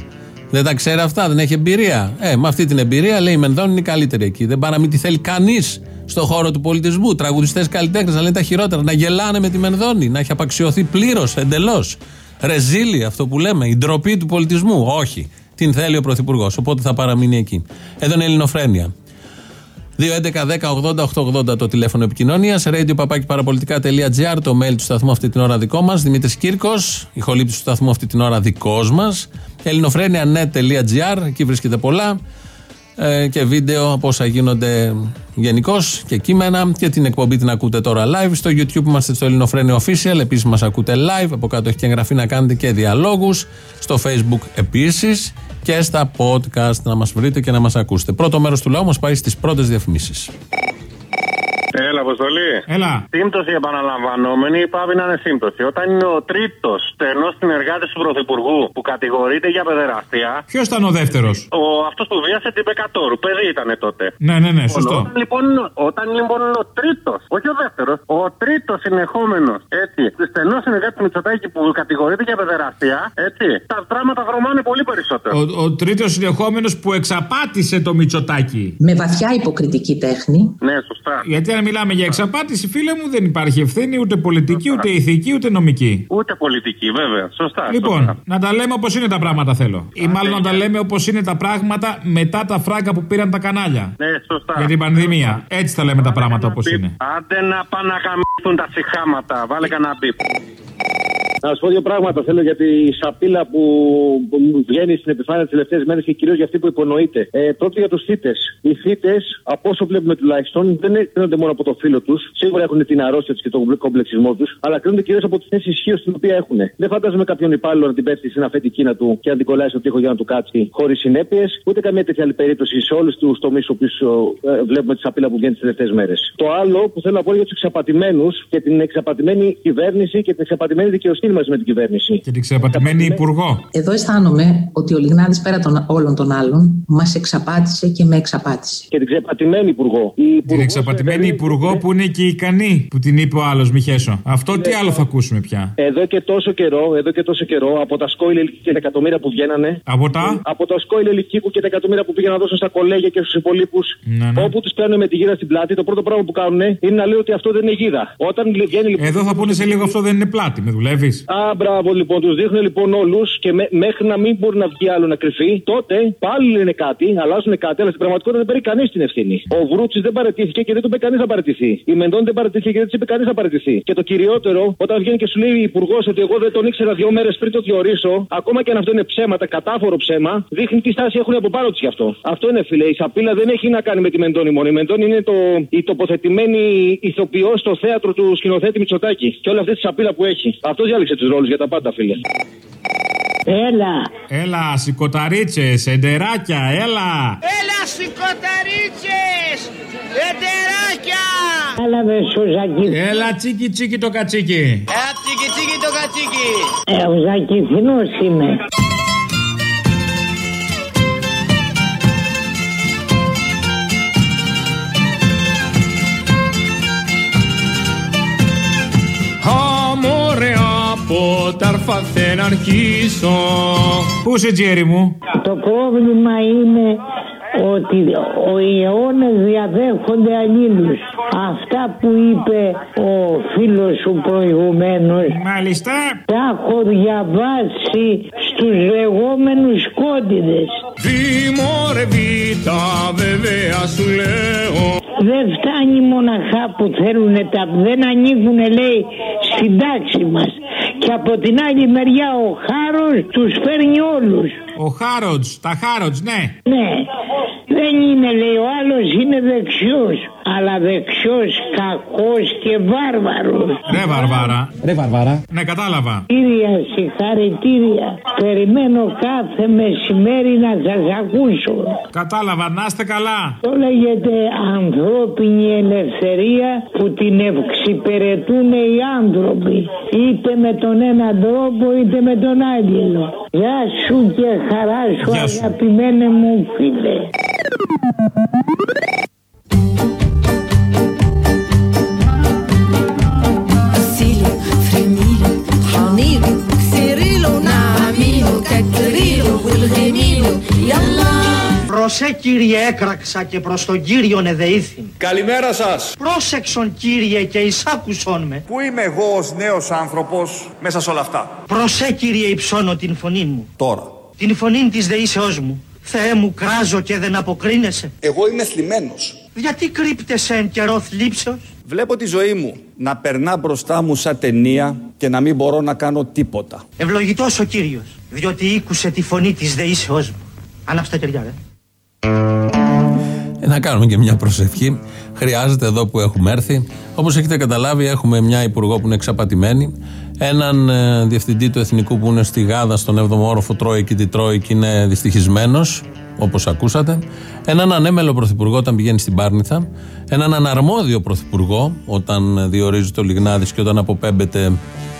Δεν τα ξέρει αυτά, δεν έχει εμπειρία. Ε, με αυτή την εμπειρία λέει η Μενδώνη είναι η καλύτερη εκεί. Δεν πάει να μην τη θέλει κανείς στον χώρο του πολιτισμού. Τραγουδιστές καλλιτέχνες να λένε τα χειρότερα, να γελάνε με τη Μενδώνη, να έχει απαξιωθεί πλήρως, εντελώς. Ρεζίλη αυτό που λέμε, η ντροπή του πολιτισμού. Όχι. Την θέλει ο Πρωθυπουργός. Οπότε θα παραμείνει εκεί. Εδώ είναι η Ελληνοφρένεια. 2.11.10.80.880 το τηλέφωνο επικοινωνίας. radio.parapolitica.gr το mail του σταθμού αυτή την ώρα δικό μας. Δημήτρης Κύρκος, ηχολήπτης του σταθμού αυτή την ώρα δικός μας. ελληνοφρένια.net.gr, εκεί βρίσκεται πολλά. Ε, και βίντεο από όσα γίνονται γενικώς και κείμενα. Και την εκπομπή την ακούτε τώρα live. Στο YouTube είμαστε στο Ελληνοφρένιο Official. Επίσης μας ακούτε live. Από κάτω έχει και εγγραφή να κάνετε και διαλόγους. Στο Facebook επίσης. Και στα podcast να μας βρείτε και να μας ακούσετε. Πρώτο μέρος του λαού μας πάει στις πρώτες διαφημίσεις. Έλα, Αποστολή. Έλα. Σύμπτωση επαναλαμβανόμενη πάβει να είναι σύμπτωση. Όταν είναι ο τρίτος στενός συνεργάτης του Πρωθυπουργού που κατηγορείται για παιδεραστία. Ποιος ήταν ο δεύτερος; Ο αυτός που βίασε την Πεκατόρου. Παιδί ήταν τότε. Ναι, ναι, ναι, σωστό. Όταν λοιπόν, όταν λοιπόν είναι ο τρίτος, όχι ο δεύτερος, ο τρίτος συνεχόμενος, έτσι, στενός συνεργάτης του Μητσοτάκη που κατηγορείται για παιδεραστία, έτσι, τα δράματα βρωμάνε πολύ περισσότερο. Ο, ο τρίτος συνεχόμενος που εξαπάτησε το Μητσοτάκι. Με βαθιά υποκριτική τέχνη. Ναι, σωστά. Γιατί αν μιλάμε για εξαπάτηση, φίλε μου, δεν υπάρχει ευθύνη ούτε πολιτική, ούτε ηθική, ούτε νομική. Ούτε πολιτική, βέβαια. Σωστά. Λοιπόν, σωστά. να τα λέμε όπως είναι τα πράγματα θέλω. Ή μάλλον να τα λέμε όπως είναι τα πράγματα μετά τα φράγκα που πήραν τα κανάλια. Ναι, σωστά. Για την πανδημία. Έτσι τα λέμε τα πράγματα όπως είναι. Άντε να πάνε να γαμίσουν τα συχάματα. Βάλε κανένα μπιπ. Να σου πω δύο πράγματα. Θέλω για τη σαπίλα που που βγαίνει στην επιφάνεια τις τελευταίες μέρες και κυρίως για αυτή που υπονοείται. Ε, πρώτον για τους θήτες. Οι θήτες, από όσο βλέπουμε τουλάχιστον, δεν κρίνονται μόνο από το φίλο τους. Σίγουρα έχουν την αρρώστια τους και τον κομπλεξισμό τους, αλλά κρίνονται κυρίως από τη θέση ισχύω την οποία έχουν. Δεν φαντάζομαι κάποιον υπάλληλο να την πέφτει στην αφέτη κίνα του και να την κολλάει στο τοίχο για να του κάτσει χωρίς συνέπειες, ούτε καμία τέτοια άλλη περίπτωση σε όλους τους τομείς που ε, βλέπουμε τη σαπίλα που βγαίνει τις τελευταίες μέρες. Το άλλο που θέλω να πω για τους εξαπατημένους και την εξαπατημένη κυβέρνηση και την εξαπατημένη δικαιοσύνη μαζί με την κυβέρνηση. Και την ξεπατημένη υπουργό. Εδώ αισθάνομαι ότι ο Λιγνάδης πέρα των όλων των άλλων μας εξαπάτησε και με εξαπάτησε. Και την ξεπατημένη υπουργό. Η Την εξαπατημένη υπουργό που είναι και ικανή, που την είπε ο άλλος, μη χέσω. Αυτό τι άλλο θα ακούσουμε πια; Εδώ και τόσο καιρό, εδώ και τόσο καιρό, από τα σκόιλ ελικίκου και τα εκατομμύρια που βγαίνανε. Από τα; Από τα σκόιλ ελικίκου και τα εκατομμύρια που πήγαν να δώσουν στα κολέγια και στους υπολείπους. Ναι, ναι. Όπου τους παίρνουν με τη γύρα στην πλάτη, το πρώτο πράγμα που κάνουν είναι να λέει ότι αυτό δεν είναι γίδα. Όταν βγαίνει λοιπόν. Εδώ θα πούνε σε λίγο αυτό δεν είναι πλάτη, με δουλεύεις; Α, μπράβο λοιπόν, τους δείχνουν λοιπόν όλους και με- μέχρι να μην μπορεί να βγει άλλο να κρυφεί, τότε πάλι λένε κάτι, αλλάζουν κάτι, αλλά στην πραγματικότητα δεν παίρνει κανείς την ευθύνη. Ο Βρούτσης δεν παρετήθηκε και δεν τον είπε κανείς να παρετηθεί. Η Μεντών δεν παρετήθηκε και δεν της είπε κανείς να παρετηθεί. Και το κυριότερο, όταν βγαίνει και σου λέει η Υπουργός ότι εγώ δεν τον ήξερα δύο μέρες πριν το διορίσω, ακόμα και αν αυτό είναι ψέματα, κατάφορο ψέμα, δείχνει τι στάση έχουν από πάνω τους γι' αυτό. Αυτό είναι φίλε. Η σαπίλα δεν έχει να κάνει με τη Μεντώνη μόνο. Η Μεντώνη είναι το, η τοποθετημένη ηθοποιός στο θέατρο του σκηνοθέτη Μητσοτάκη. Και όλη αυτή τη σαπίλα που έχει. Αυτός διάλεξε τους ρόλους για τα πάντα, φίλε. Έλα. Έλα, σηκωταρίτσες, εντεράκια, έλα. Έλα σηκωταρίτσες! Εντεράκια! Έλα με Σουζακί. Έλα, τσίκι τσίκι το κατσίκι. Έλα τσίκι τσίκι το κατσίκι! Ε, ο Ζακηθινός είμαι. Αμόρε από τα αρφαθέ να αρχίσω. Πού είσαι, Τζέρι μου; Το πρόβλημα είναι ότι ο αιώνες διαδέχονται αλλήλους. Αυτά που είπε ο φίλος σου προηγουμένως. Μάλιστα. Τα έχω διαβάσει στους λεγόμενους κόντιδες. Βήμωρε βήτα βέβαια σου λέω Δεν φτάνει μοναχά που θέλουν τα δεν ανήκουν λέει στην τάξη μας. Και από την άλλη μεριά ο χάρος τους φέρνει όλους. Ο Χάροτς, τα Χάροτς, ναι. Ναι, δεν είναι λέει ο άλλος είναι δεξιός αλλά δεξιός κακός και βάρβαρος. Ρε Βαρβάρα. Ρε Βαρβάρα. Ναι, κατάλαβα. Κύρια συγχαρητήρια. Περιμένω κάθε μεσημέρι να σας ακούσω. Κατάλαβα, να είστε καλά. Το λέγεται ανθρώπινη ελευθερία που την εξυπηρετούν οι άνθρωποι. Είτε με τον έναν τρόπο είτε με τον άλλο. Γεια σου και χαρά σου, σου. αγαπημένε μου φίλε. Προσέ κύριε έκραξα και προς τον κύριο νεδεήθη Καλημέρα σας. Πρόσεξον κύριε και εισάκουσον με. Πού είμαι εγώ ως νέος άνθρωπος μέσα σε όλα αυτά; Προσέ κύριε υψώνω την φωνή μου. Τώρα. Την φωνή της δεήσεώς μου. Θεέ μου κράζω και δεν αποκρίνεσαι. Εγώ είμαι θλιμμένος. Γιατί κρύπτεσαι εν καιρό θλίψεως; Βλέπω τη ζωή μου να περνά μπροστά μου σαν ταινία και να μην μπορώ να κάνω τίποτα. Ευλογητός ο Κύριος. Διότι ήκουσε τη φωνή της δεήσεώς μου. Ανάψτε κεριά ρε. Ε, να κάνουμε και μια προσευχή. Χρειάζεται εδώ που έχουμε έρθει. Όπως έχετε καταλάβει, έχουμε μια υπουργό που είναι εξαπατημένη. Έναν ε, διευθυντή του εθνικού που είναι στη Γάδα, στον 7ο όροφο, τρώει και τι τρώει και είναι δυστυχισμένος, όπως ακούσατε. Έναν ανέμελο πρωθυπουργό όταν πηγαίνει στην Πάρνηθα. Έναν αναρμόδιο πρωθυπουργό όταν διορίζει το Λιγνάδης και όταν αποπέμπεται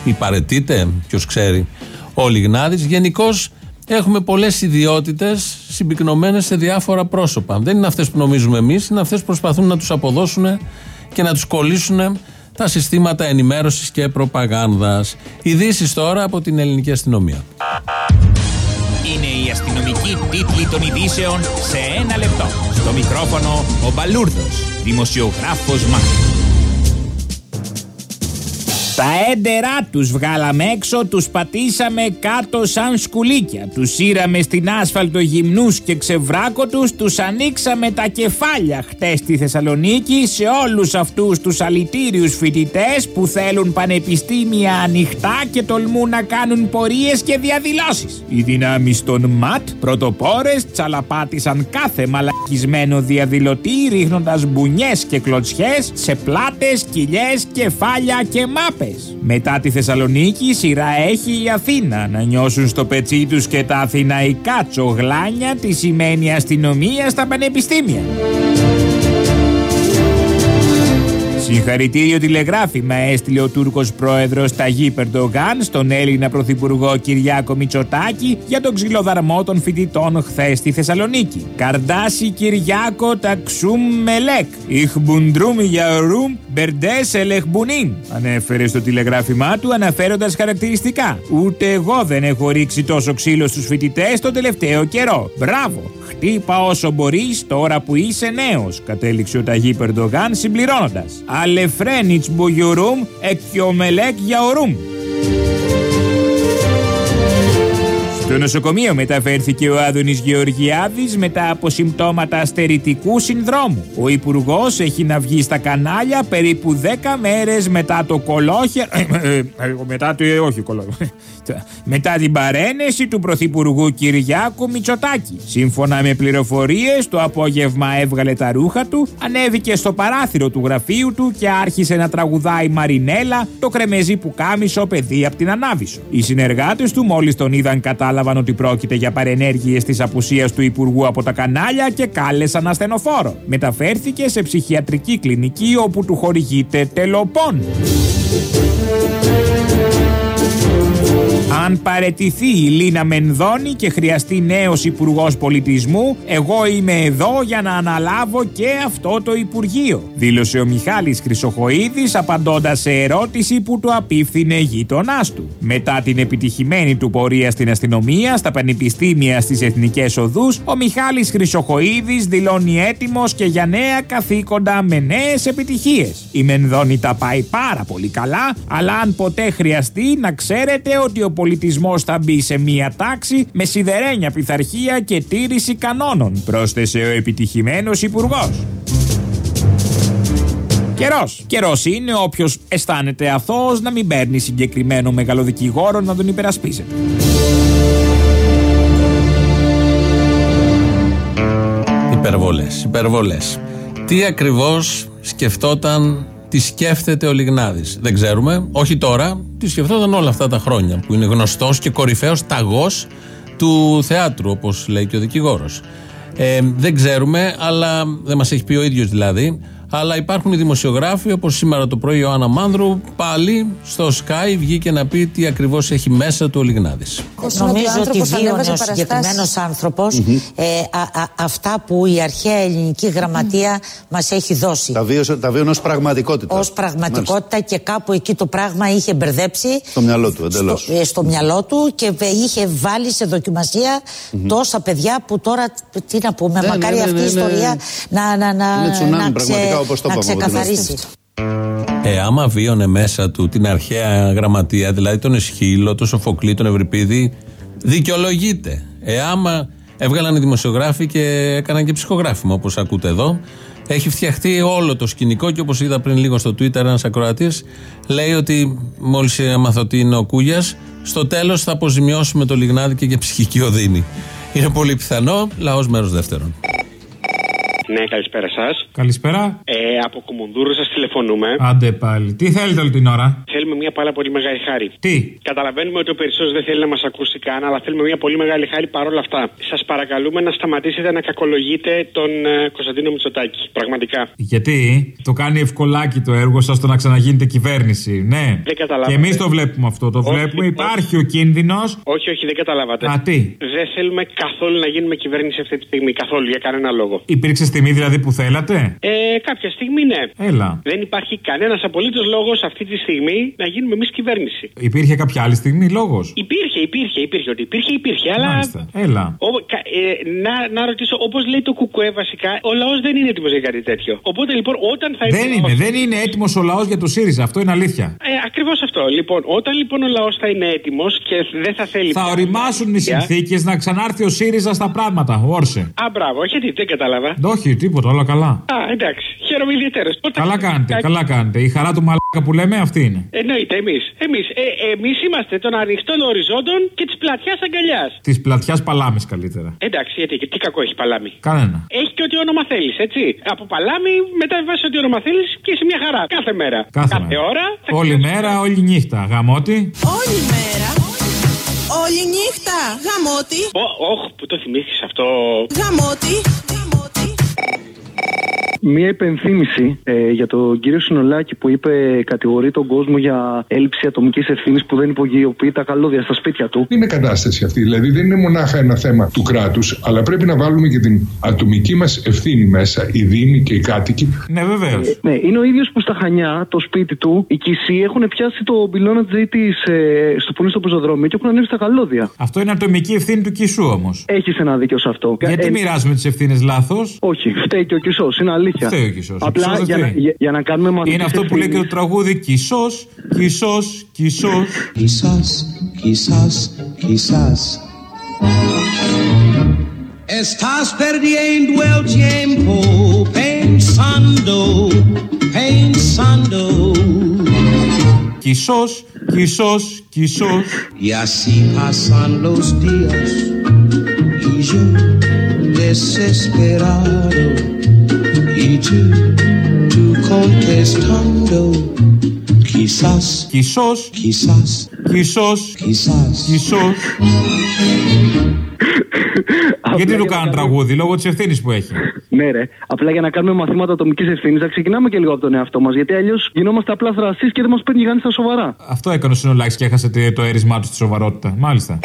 ή παρετείται, ποιος ξέρει, ο Λιγνάδης. Γενικώς Έχουμε πολλές ιδιότητες συμπυκνωμένες σε διάφορα πρόσωπα. Δεν είναι αυτές που νομίζουμε εμείς, είναι αυτές που προσπαθούν να τους αποδώσουν και να τους κολλήσουν τα συστήματα ενημέρωσης και προπαγάνδας. Ειδήσεις τώρα από την ελληνική αστυνομία. Είναι η αστυνομική τίτλη των ειδήσεων σε ένα λεπτό. Στο μικρόφωνο ο Μπαλούρδος, δημοσιογράφος Μάρκος. Τα έντερά τους βγάλαμε έξω, τους πατήσαμε κάτω σαν σκουλίκια. Τους σύραμε στην άσφαλτο γυμνούς και ξεβράκωτους, τους ανοίξαμε τα κεφάλια χτες στη Θεσσαλονίκη σε όλους αυτούς τους αλητήριους φοιτητές που θέλουν πανεπιστήμια ανοιχτά και τολμούν να κάνουν πορείες και διαδηλώσεις. Οι δυνάμεις των ΜΑΤ πρωτοπόρες τσαλαπάτησαν κάθε μαλακισμένο διαδηλωτή ρίχνοντας μπουνιές και κλωτσιές σε πλάτες, κοιλιές, κεφάλια και μάπες. Μετά τη Θεσσαλονίκη σειρά έχει η Αθήνα να νιώσουν στο πετσί τους και τα αθηναϊκά τσογλάνια τι σημαίνει αστυνομία στα πανεπιστήμια. Συγχαρητήριο τηλεγράφημα έστειλε ο Τούρκος πρόεδρος Ταγί Περντογάν στον Έλληνα πρωθυπουργό Κυριάκο Μητσοτάκη για τον ξυλοδαρμό των φοιτητών χθες στη Θεσσαλονίκη. Καρδάσι Κυριάκο ταξούμ μελέκ. Ιχμπουντρούμ για ρουμ μπερντές ελεχμπουνίν. Ανέφερε στο τηλεγράφημά του αναφέροντας χαρακτηριστικά. Ούτε εγώ δεν έχω ρίξει τόσο ξύλο στους φοιτητές τον τελευταίο καιρό. Μπράβο! Χτύπα όσο μπορείς τώρα που είσαι νέος, κατέληξε ο Ταγί Περντογάν συμπληρώνοντας. Αλεφρένιτς μπογιουρούμ εκιομελέκ για ορούμ. Στο νοσοκομείο μεταφέρθηκε ο Άδωνης Γεωργιάδης μετά από συμπτώματα αστερητικού συνδρόμου. Ο Υπουργός έχει να βγει στα κανάλια περίπου 10 μέρες μετά το κολόχε... μετά το... ε, όχι κολόχε... μετά την παρένεση του Πρωθυπουργού Κυριάκου Μητσοτάκη. Σύμφωνα με πληροφορίες, το απόγευμα έβγαλε τα ρούχα του, ανέβηκε στο παράθυρο του γραφείου του και άρχισε να τραγουδάει Μαρινέλα, το κρεμεζί που κάμισο παιδί από την Ανάβησο. Οι συνεργάτες του μόλις τον είδαν κατάλαβαν ότι πρόκειται για παρενέργειες της απουσίας του Υπουργού από τα κανάλια και κάλεσαν ασθενοφόρο. Μεταφέρθηκε σε ψυχιατρική κλινική όπου του χορηγείται τελοπών. Αν παρετηθεί η Λίνα Μενδώνη και χρειαστεί νέος υπουργός πολιτισμού, εγώ είμαι εδώ για να αναλάβω και αυτό το Υπουργείο. Δήλωσε ο Μιχάλης Χρυσοχοίδης απαντώντας σε ερώτηση που του απίφθινε γείτονάς του. Μετά την επιτυχημένη του πορεία στην αστυνομία, στα πανεπιστήμια στις εθνικές οδούς, ο Μιχάλης Χρυσοχοίδης δηλώνει έτοιμος και για νέα καθήκοντα με νέες επιτυχίες. Η Μενδώνη τα πάει πάρα πολύ καλά, αλλά αν ποτέ χρειαστεί να ξέρετε ότι ο πολιτισμός θα μπει σε μία τάξη με σιδερένια πειθαρχία και τήρηση κανόνων, πρόσθεσε ο επιτυχημένος υπουργός. Καιρός. Καιρός είναι όποιος αισθάνεται αθώος να μην παίρνει συγκεκριμένο μεγαλοδικηγόρο να τον υπερασπίζεται. Υπερβολές, υπερβολές. Τι ακριβώς σκεφτόταν, τι σκέφτεται ο Λιγνάδης. Δεν ξέρουμε, όχι τώρα, τι σκεφτόταν όλα αυτά τα χρόνια που είναι γνωστός και κορυφαίος ταγός του θεάτρου, όπως λέει και ο δικηγόρος. Ε, δεν ξέρουμε, αλλά δεν μας έχει πει ο ίδιος δηλαδή. Αλλά υπάρχουν οι δημοσιογράφοι, όπως σήμερα το πρωί ο Ιωάννα Μάνδρου, πάλι στο Sky βγήκε να πει τι ακριβώς έχει μέσα του ο Λιγνάδης. Νομίζω ότι βίωνε ο συγκεκριμένος άνθρωπος ε, α- α- αυτά που η αρχαία ελληνική γραμματεία μας έχει δώσει. Τα βίωσε, τα βίωνε ως πραγματικότητα. Ω πραγματικότητα και κάπου εκεί το πράγμα είχε μπερδέψει Στο μυαλό του, εντελώς. στο, ε, στο μυαλό του και βε- είχε βάλει σε δοκιμασια τόσα παιδιά που τώρα τι να πούμε, Ναι, μακάρι ναι, ναι, αυτή η ναι, ναι. ιστορία να, να, να, Είναι τσουνάμι, να, πραγματικά, όπως το να είπαμε, ξεκαθαρίσει. Ε, άμα βίωνε μέσα του την αρχαία γραμματεία, δηλαδή τον Εσχύλο, τον Σοφοκλή, τον Ευρυπίδη, δικαιολογείται. Ε, άμα έβγαλαν οι δημοσιογράφοι και έκαναν και ψυχογράφημα, όπως ακούτε εδώ, έχει φτιαχτεί όλο το σκηνικό και όπως είδα πριν λίγο στο Twitter, ένας ακροατής λέει ότι μόλις έμαθα ότι είναι ο Κούγιας, στο τέλος θα αποζημιώσουμε το λιγνάδι και για ψυχική οδύνη. Είναι πολύ πιθανό. Λαός μέρος δεύτερον. Ναι, καλησπέρα σας. Καλησπέρα. Ε, από Κουμουνδούρου σας τηλεφωνούμε. Άντε πάλι. Τι θέλετε όλη την ώρα; Θέλουμε μια πάρα πολύ μεγάλη χάρη. Τι; Καταλαβαίνουμε ότι ο περισσότερο δεν θέλει να μας ακούσει καν, αλλά θέλουμε μια πολύ μεγάλη χάρη παρόλα αυτά. Σας παρακαλούμε να σταματήσετε να κακολογείτε τον ε, Κωνσταντίνο Μητσοτάκη. Πραγματικά. Γιατί; Το κάνει ευκολάκι το έργο σας το να ξαναγίνετε κυβέρνηση. Ναι. Δεν καταλάβατε. Και εμείς το βλέπουμε αυτό. Το Όχι, βλέπουμε. όχι. Υπάρχει ο κίνδυνος. Όχι, όχι, δεν καταλάβατε. Α, τι; Δεν θέλουμε καθόλου να γίνουμε κυβέρνηση αυτή τη στιγμή. Καθόλου, για κανένα λόγο. Υπήρξε στιγμή δηλαδή που θέλατε; Ε, κάποια στιγμή ναι. Έλα. Δεν υπάρχει κανένας απολύτως λόγος αυτή τη στιγμή να γίνουμε εμείς κυβέρνηση. Υπήρχε κάποια άλλη στιγμή λόγος; Υπήρχε, υπήρχε, υπήρχε. Ότι υπήρχε, υπήρχε. Αλλά. Μάλιστα. Έλα. Ο- κα- ε, να, να ρωτήσω, όπως λέει το Κουκουέ βασικά, ο λαός δεν είναι έτοιμος για κάτι τέτοιο. Οπότε λοιπόν, όταν θα Δεν είναι, δεν είναι έτοιμος ο λαός για το ΣΥΡΙΖΑ. Αυτό είναι αλήθεια. Ε, Ακριβώς αυτό. Λοιπόν, όταν λοιπόν ο λαός θα είναι έτοιμος και δεν θα θέλει. Θα πια- οριμάσουν οι πια- συνθήκες να ξανάρθει ο ΣΥΡΙΖΑ στα πράγματα. Όρσε. Α, μπράβο, γιατί δεν κατάλαβα. Όχι, τίποτα, όλα καλά. Α, εντάξει. Χαίρομαι ιδιαίτερα. Καλά κάνετε, καλά κάνετε. Η χαρά του μαλάκα που λέμε αυτή είναι. Εννοείται, εμείς. Εμείς, ε, εμείς είμαστε των ανοιχτών οριζόντων και της πλατιάς αγκαλιάς. Της πλατιάς παλάμε καλύτερα. Εντάξει, γιατί τι κακό έχει παλάμη. Κανένα. Έχει και ό,τι όνομα θέλεις, έτσι. Από παλάμη μεταβάσει ό,τι όνομα θέλεις και είσαι μια χαρά. Κάθε μέρα. Κάθε ώρα. Όλη μέρα, όλη νύχτα. Γαμώτη. Όλη μέρα. Όλη νύχτα. Γαμώτη. Όχ, που το θυμήθηκες αυτό. Γαμώτη. Μία υπενθύμηση ε, για τον κύριο Συνολάκη που είπε κατηγορεί τον κόσμο για έλλειψη ατομικής ευθύνης που δεν υπογειοποιεί τα καλώδια στα σπίτια του. Είναι κατάσταση αυτή. Δηλαδή δεν είναι μονάχα ένα θέμα του κράτους, αλλά πρέπει να βάλουμε και την ατομική μας ευθύνη μέσα, οι Δήμοι και οι κάτοικοι. Ναι, βεβαίως. Ναι, είναι ο ίδιος που στα Χανιά, το σπίτι του, οι Κισοί έχουν πιάσει το πυλώνα της JT ε, στο που είναι στο πεζοδρόμιο και έχουν ανέβει στα καλώδια. Αυτό είναι ατομική ευθύνη του Κισού όμως. Έχεις ένα δίκιο σε αυτό. Γιατί Ε, μοιράζουμε τις ευθύνες λάθος; Όχι, φταίει και ο Κισός, είναι αλήθεια. Φταίει ο Κισός. Ο Απλά Κισός δεν για, να, φταίει. για, για να κάνουμε μαζί. Είναι αυτό που λέει και το τραγούδι Κισός, Κισός, Κισός. Quizás, quizás, quizás. Estás perdiendo el tiempo pensando, pensando. Κισός, Κισός, Κισός. Y así pasan los días y yo desesperado y tú, tú contestando. Quizás, Κισό, quizás, Κισό, quizás. Κισό. Γιατί του κάνουν τραγούδι, λόγω της ευθύνης που έχει. Ναι, ρε. Απλά για να κάνουμε μαθήματα ατομικής ευθύνης, να ξεκινάμε και λίγο από τον εαυτό μας. Γιατί αλλιώς γινόμαστε απλά θρασείς και δεν μας παίρνει κανείς στα σοβαρά. Αυτό έκανε ο Συνολάκη και έχασε τε- το αίρισμά του στη σοβαρότητα. Μάλιστα.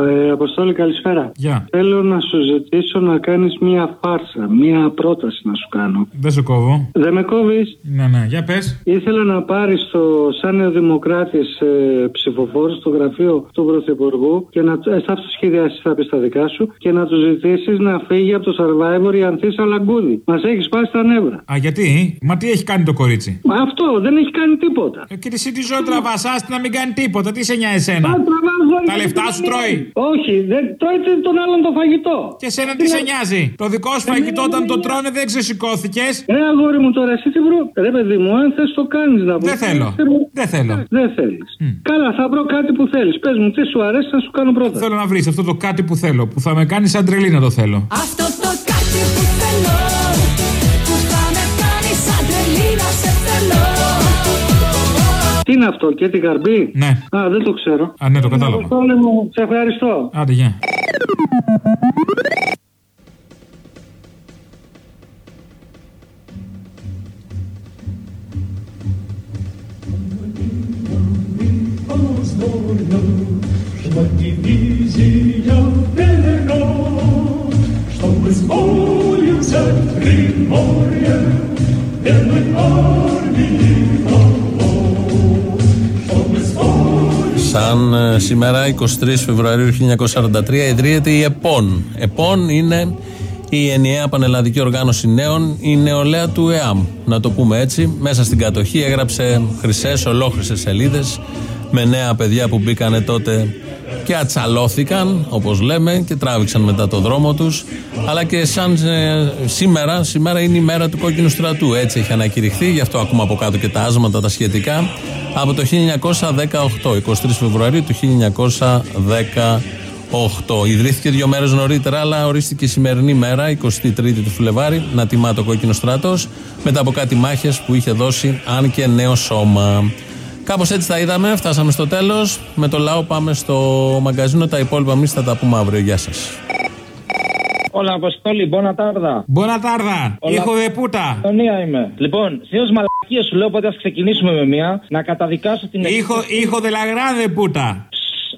Ε, Αποστόλη, καλησπέρα. Γεια. Θέλω να σου ζητήσω να κάνεις μία φάρσα, μία πρόταση να σου κάνω. Δεν σε κόβω. Δεν με κόβεις; Ναι, ναι, για πες. Ήθελα να πάρεις το σαν νεοδημοκράτης ε, ψηφοφόρο στο γραφείο του Πρωθυπουργού και να ε, θα τους σχεδιάσεις, θα πεις τα δικά σου και να τους ζητήσεις να φύγει από το survivor η Ανθίσα Λαγκούδη. Μας έχεις πάει στα νεύρα. Α, γιατί; Μα τι έχει κάνει το κορίτσι; Μα αυτό δεν έχει κάνει τίποτα. Ε, και εσύ τι ζωή τραβάς, άστι να μην κάνει τίποτα. Τι σε νοιάζει εσένα; Τα λεφτά σου τρώει. Όχι, δεν τρώει τον άλλον το φαγητό. Και εσένα τι σε νοιάζει; Το δικό σου φαγητό όταν το τρώνε δεν ξεσηκώθηκες; Ρε αγόρι μου τώρα, εσύ τι βρω. Ρε παιδί μου, αν θες το κάνεις να πω. Δεν θέλω. Δεν θέλω. Δεν θέλεις. Καλά, θα βρω κάτι που θέλεις. Πες μου, τι σου αρέσει να σου κάνω πρώτα. Θέλω να βρεις αυτό το κάτι που θέλω. Που θα με κάνει σαν τρελή να το θέλω. Αυτό το κάτι που θέλω Που θα με κάνει σαν τρελή να σε θέλω Τι είναι αυτό, και την καρμπή. Ναι. Α, δεν το ξέρω. Α, ναι, το κατάλαβα. Αποστόλη μου, σε ευχαριστώ. Άντε, γεια. Чтобы дивизия велена, Чтобы сбоился Приморье Верной армии Чтобы сбоился Σαν ε, σήμερα, 23 Φεβρουαρίου 1943, ιδρύεται η ΕΠΟΝ. ΕΠΟΝ είναι η ενιαία πανελλαδική οργάνωση νέων, η νεολαία του ΕΑΜ. Να το πούμε έτσι. Μέσα στην κατοχή έγραψε χρυσές, ολόχρυσες σελίδες με νέα παιδιά που μπήκανε τότε και ατσαλώθηκαν, όπως λέμε, και τράβηξαν μετά το δρόμο τους. Αλλά και σαν ε, σήμερα, σήμερα είναι η μέρα του κόκκινου στρατού. Έτσι έχει ανακηρυχθεί, γι' αυτό ακούμε από κάτω και τα άσματα τα σχετικά. Από το 1918, 23 Φεβρουαρίου του 1918. Ιδρύθηκε δύο μέρες νωρίτερα, αλλά ορίστηκε η σημερινή μέρα, 23η του Φλεβάρι, να τιμά το κόκκινο στράτος, μετά από κάτι μάχες που είχε δώσει, αν και νέο σώμα. Κάπως έτσι τα είδαμε, φτάσαμε στο τέλος. Με το λαό πάμε στο μαγκαζίνο. Τα υπόλοιπα εμείς θα τα πούμε αύριο. Γεια σας. Όλα Αποστόλη, μπόνα τάρδα. Μπόνα τάρδα. Ήχο δε πούτα. Τονία είμαι. Λοιπόν, συνήθω μαλακίε σου λέω, οπότε ας ξεκινήσουμε με μία. Να καταδικάσω την Ήχο, ήχο δε λαγράδε πούτα.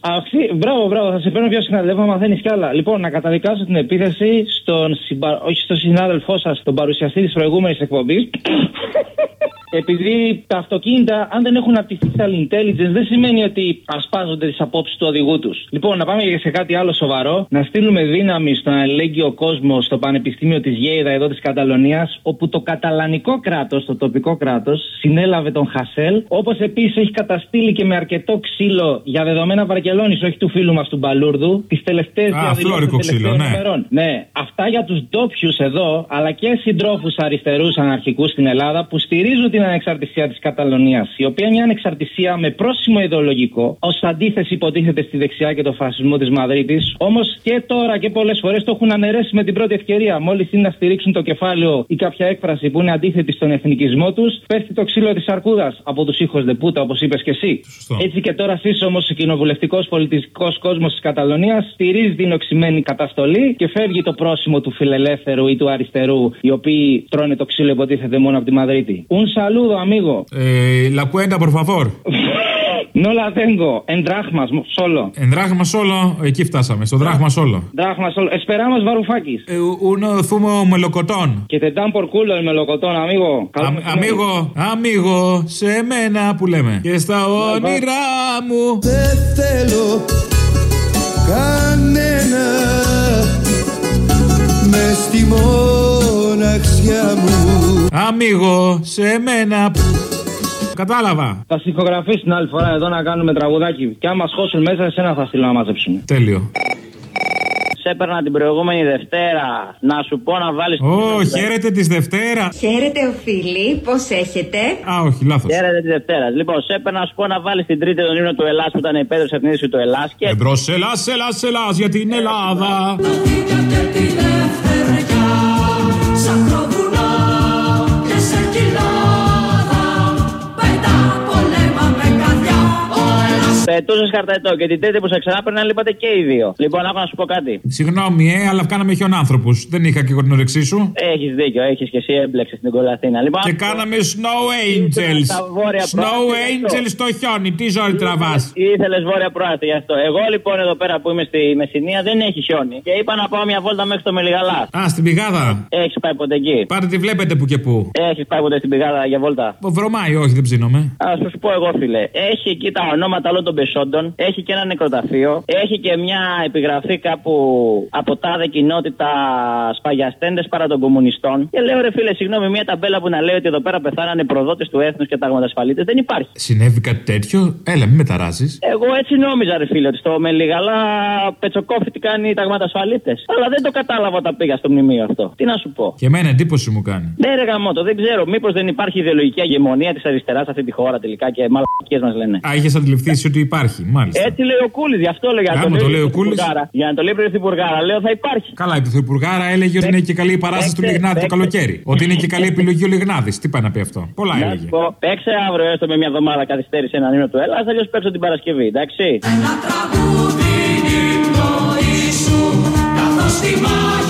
Αυτή, μπράβο, μπράβο, θα σε παίρνω πιο συχνά. Δεν μαθαίνει κι άλλα. Λοιπόν, να καταδικάσω την επίθεση στον, συμπα... όχι στον συνάδελφό σας, τον παρουσιαστή της προηγούμενης εκπομπής. Επειδή τα αυτοκίνητα, αν δεν έχουν απτυχθεί στα intelligence, δεν σημαίνει ότι ασπάζονται τις απόψεις του οδηγού τους. Λοιπόν, να πάμε και σε κάτι άλλο σοβαρό. Να στείλουμε δύναμη στον αλληλέγγυο κόσμο στο Πανεπιστήμιο της Γέιδα εδώ της Καταλωνίας, όπου το καταλανικό κράτος, το τοπικό κράτος, συνέλαβε τον Χασέλ. Όπως επίσης έχει καταστήλει και με αρκετό ξύλο για δεδομένα Βαρκελόνης, όχι του φίλου μας του Μπαλούρδου, τις τελευταίες Α, φλόρικο ξύλο, ναι. ημερών. Ναι, αυτά για τους ντόπιους εδώ, αλλά και συντρόφους αριστερούς αναρχικούς στην Ελλάδα που στηρίζουν την ανεξαρτησία της Καταλωνίας, η οποία είναι μια ανεξαρτησία με πρόσημο ιδεολογικό, ως αντίθεση υποτίθεται στη δεξιά και το φασισμό της Μαδρίτης. Όμως και τώρα και πολλές φορές το έχουν αναιρέσει με την πρώτη ευκαιρία. Μόλις είναι να στηρίξουν το κεφάλαιο ή κάποια έκφραση που είναι αντίθετη στον εθνικισμό τους, πέφτει το ξύλο της αρκούδας από τους ήχους Δεπούτα, όπως είπες και εσύ. Έτσι και τώρα εσείς όμως ο κοινοβουλευτικός πολιτιστικό κόσμος της Καταλωνίας στηρίζει την οξυμένη καταστολή και φεύγει το πρόσημο του φιλελεύθερου ή του αριστερού, οι οποίοι τρώνε το ξύλο υποτίθεται μόνο από τη Μαδρίτη. Un saludo, amigo. Ε, por favor. No la tengo, en solo. En solo, εκεί φτάσαμε, στο δράχμας solo. Δράχμας solo, esperamos Varoufakis. Un fumo μελοκοτών. Και te dan por culo el μελοκοτών, σε μένα που λέμε. Και στα όνειρά μου. Δεν θέλω κανένα με μοναξιά μου Αμίγο, σε μένα. Κατάλαβα. Θα συγχογραφεί την άλλη φορά εδώ να κάνουμε τραγουδάκι. Και άμα σχώσουν μέσα, εσένα θα στείλω να μαζέψουν. Τέλειο. Σε έπαιρνα την προηγούμενη Δευτέρα να σου πω να βάλεις. Ω, χαίρετε της Δευτέρα. Χαίρετε, οφείλει. Πώς έχετε; Α, όχι, λάθος. Χαίρετε της Δευτέρας. Λοιπόν, σε έπαιρνα να σου πω να βάλεις την τρίτη τον ύμνο του Ελλάς που ήταν υπέρ τη εθνική του Ελλάς. Και... Εμπρό, ελά, ελά, ελά για την Ελλάδα. Πετούσε χαρταετό και την τρίτη που σε ξανάπαιρνα λείπατε και οι δύο. Λοιπόν, άκου να σου πω κάτι. Συγγνώμη, ε, αλλά κάναμε χιονάνθρωπου. Δεν είχα και εγώ την όρεξή σου. Έχεις δίκιο, έχεις και εσύ έμπλεξες στην κολαθίνα. Λοιπόν, Και κάναμε Snow Angels. στα βόρεια Snow προάστια, γι' αυτό. Angels στο χιόνι. Τι ζόρι τραβάς; Ήθελες βόρεια προάστη γι' αυτό. Εγώ λοιπόν εδώ πέρα που είμαι στη Μεσσηνία δεν έχει χιόνι. Και είπα να πάω μια βόλτα μέχρι το Μελιγαλά. Α, στην πηγάδα. Έχεις πάει ποτέ εκεί; Πάρε τη βλέπετε που και που. Έχεις πάει ποτέ στην πηγάδα για βόλτα; Βρωμάει, όχι, δεν ψήνομαι. Α σου πω εγώ, φίλε. Έχει εκεί τα ονόματα όλων των πεσόντων. Έχει και ένα νεκροταφείο. Έχει και μια επιγραφή κάπου από τάδε κοινότητα σπαγιαστέντες παρά των κομμουνιστών. Και λέω, ρε φίλε, συγγνώμη, μια ταμπέλα που να λέει ότι εδώ πέρα πεθάνανε προδότες του έθνους και ταγματασφαλίτε δεν υπάρχει. Συνέβη κάτι τέτοιο; Έλα, μην μεταράζει. Εγώ έτσι νόμιζα, ρε φίλε, ότι στο Μελιγαλά πετσοκόφι τι κάνει οι ταγματασφαλίτε. Αλλά δεν το κατάλαβα όταν πήγα στο μνημείο αυτό. Τι να σου πω. Και εμένα εντύπωση μου κάνει. Ναι, ρε γαμότο, δεν ξέρω. Μήπως δεν υπάρχει ιδεολογική αγεμονία της αριστεράς σε αυτή τη χώρα τελικά και μαλακίες μας λένε. Α, είχες αντιληφθείς ότι Υπάρχει, μάλιστα. Έτσι λέει ο Κούλης, γι' αυτό λέγαμε. Για να το λέει ο Κούλης. Για να το λέει πρωθυπουργάρα, λέω θα υπάρχει. Καλά, η πρωθυπουργάρα έλεγε ότι είναι και καλή η παράσταση του Λιγνάδη το καλοκαίρι. Ότι είναι και καλή επιλογή ο Λιγνάδη. Τι πάει να πει αυτό. Πολλά έλεγε. Παίξε αύριο έστω με μια εβδομάδα καθυστέρηση έναν ύμνο του Ελλάδα, αλλιώς παίξω την Παρασκευή, εντάξει. Ένα τραγούδι είναι η πνοή σου, καθώς τη μάχη.